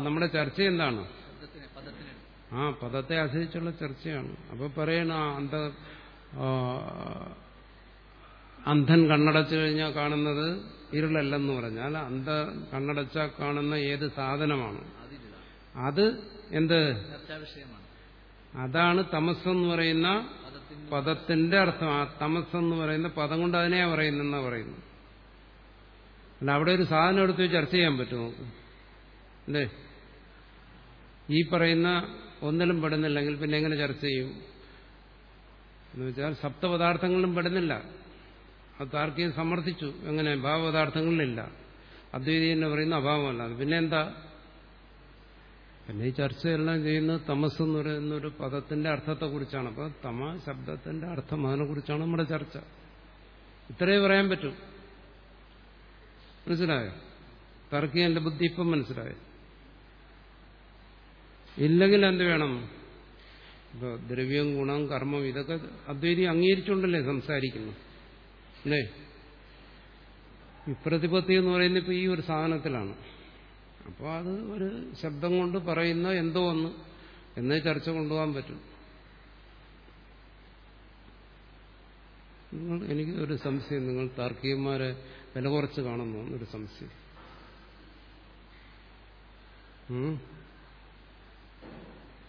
നമ്മുടെ ചർച്ച എന്താണ്? ആ പദത്തെ ആശ്രയിച്ചുള്ള ചർച്ചയാണ്. അപ്പൊ പറയണ അന്ധ അന്ധൻ കണ്ണടച്ചു കഴിഞ്ഞാൽ കാണുന്നത് ഇരുളല്ലെന്ന് പറഞ്ഞാൽ അന്ധ കണ്ണടച്ചാൽ കാണുന്ന ഏത് സാധനമാണ്? അത് എന്ത്? ചർച്ചാ വിഷയമാണ് അതാണ് തമസ്സെന്ന് പറയുന്ന പദത്തിന്റെ അർത്ഥം. ആ തമസ്സെന്ന് പറയുന്ന പദം കൊണ്ട് അതിനെയാ പറയുന്നെന്നാ പറയുന്നു അല്ല അവിടെ ഒരു സാധനം എടുത്ത് ചർച്ച ചെയ്യാൻ പറ്റും നമുക്ക് അല്ലേ? ഈ പറയുന്ന ഒന്നിലും പെടുന്നില്ലെങ്കിൽ പിന്നെ എങ്ങനെ ചർച്ച ചെയ്യും? എന്ന് വെച്ചാൽ സപ്തപദാർത്ഥങ്ങളിലും പെടുന്നില്ല. അത് താർക്കികം സമർത്ഥിച്ചു. എങ്ങനെ? ഭാവപദാർത്ഥങ്ങളിലില്ല. എന്ന് പറയുന്ന അഭാവമല്ല. അത് പിന്നെ എന്താ പിന്നെ ഈ ചർച്ചയെല്ലാം ചെയ്യുന്നത് തമസ് എന്ന് പറയുന്ന ഒരു പദത്തിന്റെ അർത്ഥത്തെക്കുറിച്ചാണ്. അപ്പൊ തമ ശബ്ദത്തിന്റെ അർത്ഥം അതിനെക്കുറിച്ചാണ് നമ്മുടെ ചർച്ച. ഇത്രയേ പറയാൻ പറ്റൂ. മനസ്സിലായോ? തർക്കിയന്റെ ബുദ്ധി ഇപ്പം മനസ്സിലായോ? ഇല്ലെങ്കിൽ എന്ത് വേണം? ഇപ്പൊ ദ്രവ്യം ഗുണം കർമ്മം ഇതൊക്കെ അദ്വൈതി അംഗീകരിച്ചുകൊണ്ടല്ലേ സംസാരിക്കുന്നു അല്ലേ? വിപ്രതിപത്തി എന്ന് പറയുന്നത് ഇപ്പൊ ഈ ഒരു സാധനത്തിലാണ്. അപ്പോൾ അത് ഒരു ശബ്ദം കൊണ്ട് പറയുന്ന എന്തോ ഒന്ന് എന്നേ ചർച്ച കൊണ്ടുപോകാൻ പറ്റും. നിങ്ങൾ എനിക്ക് ഒരു സംശയം നിങ്ങൾ താർക്കികന്മാരെ വില കുറച്ച് കാണുന്നു എന്നൊരു സംശയം?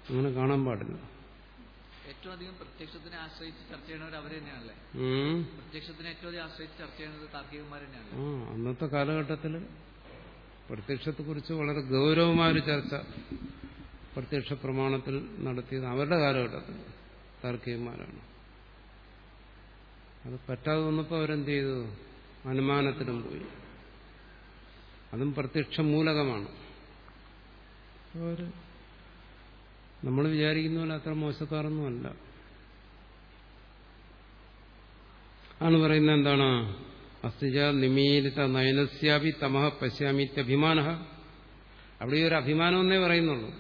അങ്ങനെ കാണാൻ പാടില്ല. ഏറ്റവും അധികം പ്രത്യക്ഷത്തിനെ ആശ്രയിച്ച് ചർച്ച ചെയ്യണവർ അവർ തന്നെയാണല്ലേ? പ്രത്യക്ഷത്തിനെ ഏറ്റവും അധികം ആശ്രയിച്ച് ചർച്ച ചെയ്യുന്നത് താർക്കികന്മാർ തന്നെയാണ് അന്നത്തെ കാലഘട്ടത്തിൽ പ്രത്യക്ഷത്തെക്കുറിച്ച് വളരെ ഗൗരവമായൊരു ചർച്ച പ്രത്യക്ഷ പ്രമാണത്തിൽ നടത്തിയത് അവരുടെ കാലഘട്ടത്തിൽ താർക്കികന്മാരാണ് അത് പറ്റാതെ വന്നപ്പോൾ അവരെന്ത് ചെയ്തു? അനുമാനത്തിനും പോയി. അതും പ്രത്യക്ഷ മൂലകമാണ്. നമ്മൾ വിചാരിക്കുന്ന പോലെ അത്ര മോശക്കാരൊന്നുമല്ല. ആണ് പറയുന്നത് എന്താണ്? അസ്തിജ നിമീലിത നയനസ്യാപി തമഹ പശ്യാമിത്യഭിമാന അവിടെ ഒരു അഭിമാനം എന്നേ പറയുന്നുള്ളൂ.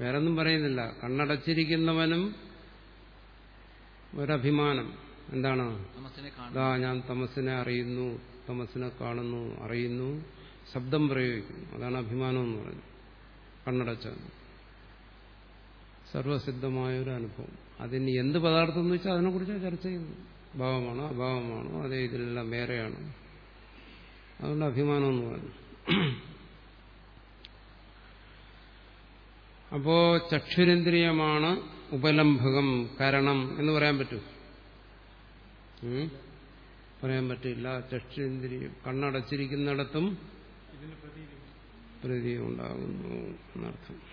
വേറൊന്നും പറയുന്നില്ല. കണ്ണടച്ചിരിക്കുന്നവനും ഒരഭിമാനം. എന്താണ്? ദാ ഞാൻ തമസിനെ അറിയുന്നു തമസിനെ കാണുന്നു അറിയുന്നു ശബ്ദം പ്രയോഗിക്കുന്നു. അതാണ് അഭിമാനം എന്ന് പറയുന്നത്. കണ്ണടച്ച സർവസിദ്ധമായൊരു അനുഭവം. അതിന് എന്ത് പദാർത്ഥം എന്ന് വെച്ചാൽ അതിനെക്കുറിച്ച് ചർച്ച ചെയ്യുന്നു. ഭാവമാണോ അഭാവമാണോ? അതേ ഇതിലെല്ലാം മേറെയാണ് അതുകൊണ്ട് അഭിമാനം എന്ന് പറഞ്ഞു അപ്പോ ചക്ഷുരേന്ദ്രിയമാണ് ഉപലംഭകം കരണം എന്ന് പറയാൻ പറ്റൂ? പറയാൻ പറ്റില്ല. ചക്ഷുരേന്ദ്രിയം കണ്ണടച്ചിരിക്കുന്നിടത്തും പ്രതി ഉണ്ടാകുന്നു എന്നർത്ഥം.